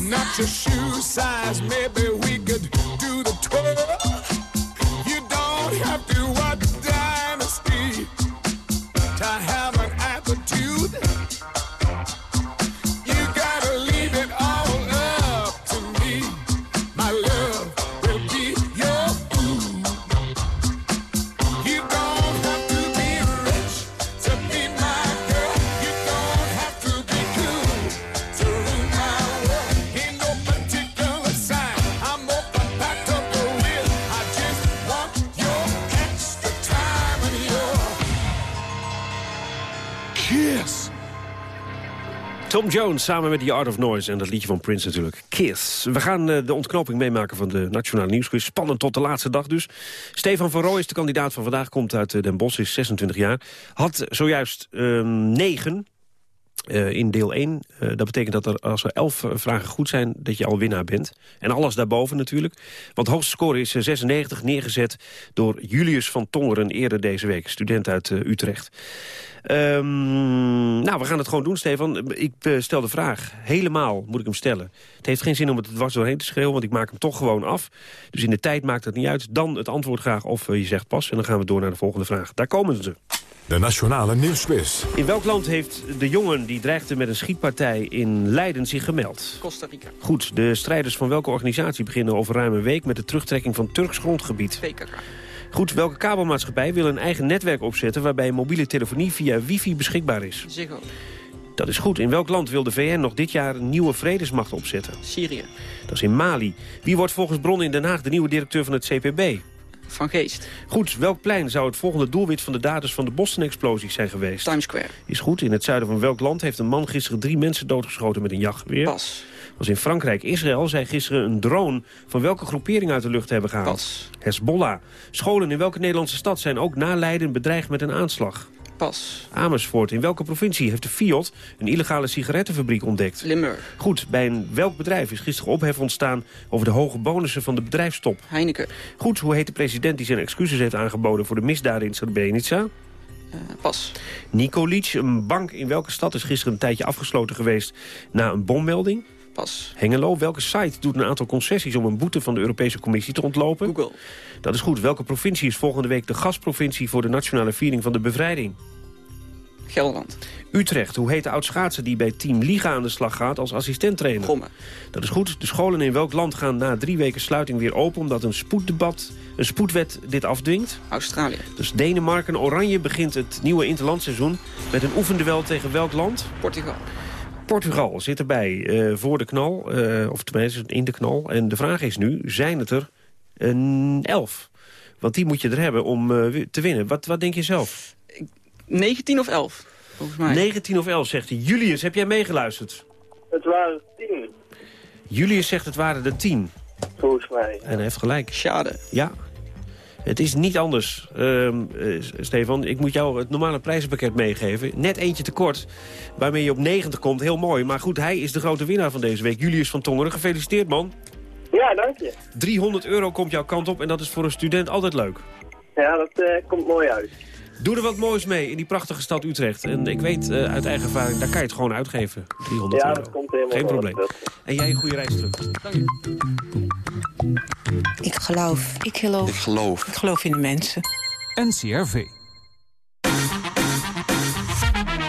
Speaker 38: Not
Speaker 2: your shoe size, maybe Jones samen met The Art of Noise en dat liedje van Prince natuurlijk. Kiss. We gaan eh, de ontknoping meemaken van de Nationale Nieuwsquiz. Spannend tot de laatste dag dus. Stefan van Rooij is de kandidaat van vandaag, komt uit eh, Den Bosch, is 26 jaar. Had zojuist ehm, negen eh, in deel 1. Eh, dat betekent dat er als er 11 eh, vragen goed zijn, dat je al winnaar bent. En alles daarboven natuurlijk. Want de hoogste score is 96, neergezet door Julius van Tongeren eerder deze week. Student uit Utrecht. Ehm, nou, we gaan het gewoon doen, Stefan. Ik stel de vraag. Helemaal moet ik hem stellen. Het heeft geen zin om het dwars doorheen te schreeuwen, want ik maak hem toch gewoon af. Dus in de tijd maakt het niet uit. Dan het antwoord graag of je zegt pas. En dan gaan we door naar de volgende vraag. Daar komen ze.
Speaker 1: De Nationale Nieuwsquiz.
Speaker 2: In welk land heeft de jongen die dreigde met een schietpartij in Leiden zich gemeld?
Speaker 31: Costa Rica.
Speaker 2: Goed, de strijders van welke organisatie beginnen over ruim een week... met de terugtrekking van Turks grondgebied?
Speaker 31: PKK.
Speaker 2: Goed, welke kabelmaatschappij wil een eigen netwerk opzetten... waarbij mobiele telefonie via wifi beschikbaar is?
Speaker 31: Ziggo.
Speaker 2: Dat is goed. In welk land wil de VN nog dit jaar een nieuwe vredesmacht opzetten?
Speaker 31: Syrië.
Speaker 2: Dat is in Mali. Wie wordt volgens bronnen in Den Haag de nieuwe directeur van het CPB?
Speaker 31: Van Geest.
Speaker 2: Goed, welk plein zou het volgende doelwit van de daders van de Boston-explosies zijn geweest?
Speaker 31: Times Square.
Speaker 2: Is goed. In het zuiden van welk land heeft een man gisteren drie mensen doodgeschoten met een jachtgeweer?
Speaker 31: Pas.
Speaker 2: Was in Frankrijk. Israël zei gisteren een drone van welke groepering uit de lucht hebben gehaald?
Speaker 31: Pas.
Speaker 2: Hezbollah. Scholen in welke Nederlandse stad zijn ook na Leiden bedreigd met een aanslag?
Speaker 31: Pas.
Speaker 2: Amersfoort. In welke provincie heeft de Fiat een illegale sigarettenfabriek ontdekt?
Speaker 31: Limburg.
Speaker 2: Goed, bij een welk bedrijf is gisteren ophef ontstaan... over de hoge bonussen van de bedrijfstop?
Speaker 31: Heineken.
Speaker 2: Goed, hoe heet de president die zijn excuses heeft aangeboden... voor de misdaden in Srebrenica?
Speaker 31: Uh, pas.
Speaker 2: Nikolic, een bank in welke stad is gisteren een tijdje afgesloten geweest... na een bommelding?
Speaker 31: Pas.
Speaker 2: Hengelo, welke site doet een aantal concessies... om een boete van de Europese Commissie te ontlopen?
Speaker 31: Google.
Speaker 2: Dat is goed. Welke provincie is volgende week de gastprovincie... voor de nationale viering van de bevrijding?
Speaker 31: Gelderland.
Speaker 2: Utrecht. Hoe heet de oud-schaatser die bij Team Liga aan de slag gaat als assistenttrainer?
Speaker 31: Gomme.
Speaker 2: Dat is goed. De scholen in welk land gaan na drie weken sluiting weer open... omdat een spoeddebat, een spoedwet dit afdwingt?
Speaker 31: Australië.
Speaker 2: Dus Denemarken. Oranje begint het nieuwe interlandseizoen... met een oefenduel tegen welk land?
Speaker 31: Portugal.
Speaker 2: Portugal zit erbij uh, voor de knal, uh, of tenminste in de knal. En de vraag is nu, zijn het er een elf? Want die moet je er hebben om uh, te winnen. Wat, wat denk je zelf?
Speaker 31: 19 of 11, volgens mij.
Speaker 2: 19 of 11, zegt hij. Julius, heb jij meegeluisterd?
Speaker 39: Het waren 10.
Speaker 2: Julius zegt het waren er 10.
Speaker 39: Volgens mij.
Speaker 2: En hij heeft gelijk.
Speaker 31: Schade.
Speaker 2: Ja. Het is niet anders, uh, Stefan. Ik moet jou het normale prijzenpakket meegeven. Net eentje tekort, waarmee je op 90 komt. Heel mooi. Maar goed, hij is de grote winnaar van deze week. Julius van Tongeren, gefeliciteerd man.
Speaker 39: Ja, dank je.
Speaker 2: 300 euro komt jouw kant op en dat is voor een student altijd leuk.
Speaker 39: Ja, dat uh, komt mooi uit.
Speaker 2: Doe er wat moois mee in die prachtige stad Utrecht. En ik weet uh, uit eigen ervaring, daar kan je het gewoon uitgeven. 300
Speaker 39: ja,
Speaker 2: euro.
Speaker 39: dat komt helemaal
Speaker 2: Geen probleem. En jij een goede reis terug.
Speaker 31: Dank je.
Speaker 40: Ik geloof.
Speaker 41: Ik geloof.
Speaker 40: Ik geloof. Ik geloof in de mensen.
Speaker 42: NCRV.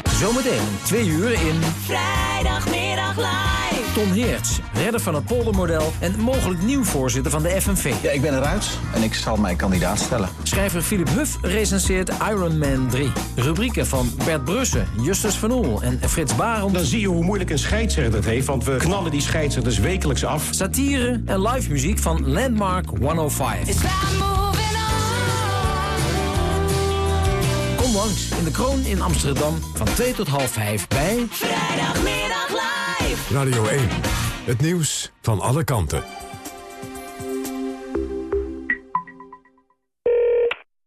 Speaker 42: Zometeen twee uur in...
Speaker 43: Vrijdagmiddag live.
Speaker 42: Ton Heerts, redder van het poldermodel en mogelijk nieuw voorzitter van de FNV.
Speaker 44: Ja, ik ben eruit en ik zal mij kandidaat stellen.
Speaker 42: Schrijver Philip Huff recenseert Iron Man 3. Rubrieken van Bert Brussen, Justus Van Oel en Frits Barend.
Speaker 45: Dan zie je hoe moeilijk een scheidsrechter het heeft, want we knallen die scheidsrechters wekelijks af.
Speaker 42: Satire en live muziek van Landmark 105. Kom langs in de Kroon in Amsterdam van 2 tot half 5 bij...
Speaker 43: Vrijdagmiddag live.
Speaker 1: Radio 1. Het nieuws van alle kanten.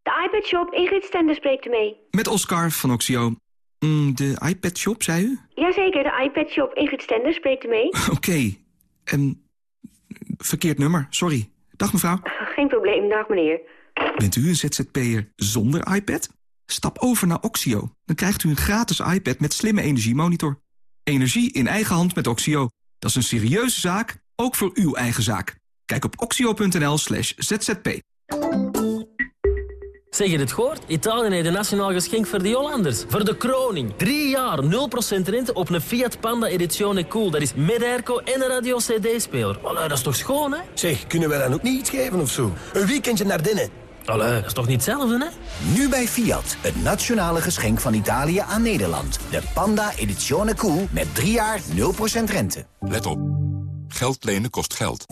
Speaker 46: De iPad Shop, Ingrid Stender spreekt mee.
Speaker 47: Met Oscar van Oxio. Mm, de iPad Shop, zei u?
Speaker 46: Jazeker, de iPad Shop, Ingrid Stender spreekt mee.
Speaker 47: Oké. Okay. Um, verkeerd nummer, sorry. Dag mevrouw.
Speaker 46: Geen probleem, dag meneer.
Speaker 47: Bent u een ZZP'er zonder iPad? Stap over naar Oxio. Dan krijgt u een gratis iPad met slimme energiemonitor. Energie in eigen hand met Oxio. Dat is een serieuze zaak, ook voor uw eigen zaak. Kijk op oxio.nl slash zzp.
Speaker 48: Zeg je het gehoord? Italië heeft een nationaal geschenk voor de Hollanders. Voor de kroning. Drie jaar, 0% rente op een Fiat Panda Edizione Cool. Dat is met airco en een radio-cd-speler. dat is toch schoon, hè?
Speaker 49: Zeg, kunnen we dan ook niet iets geven of zo? Een weekendje naar binnen.
Speaker 48: Allee, dat is toch niet hetzelfde, hè?
Speaker 50: Nu bij Fiat, het nationale geschenk van Italië aan Nederland. De Panda Edizione Cool met 3 jaar 0% rente.
Speaker 51: Let op. Geld lenen kost geld.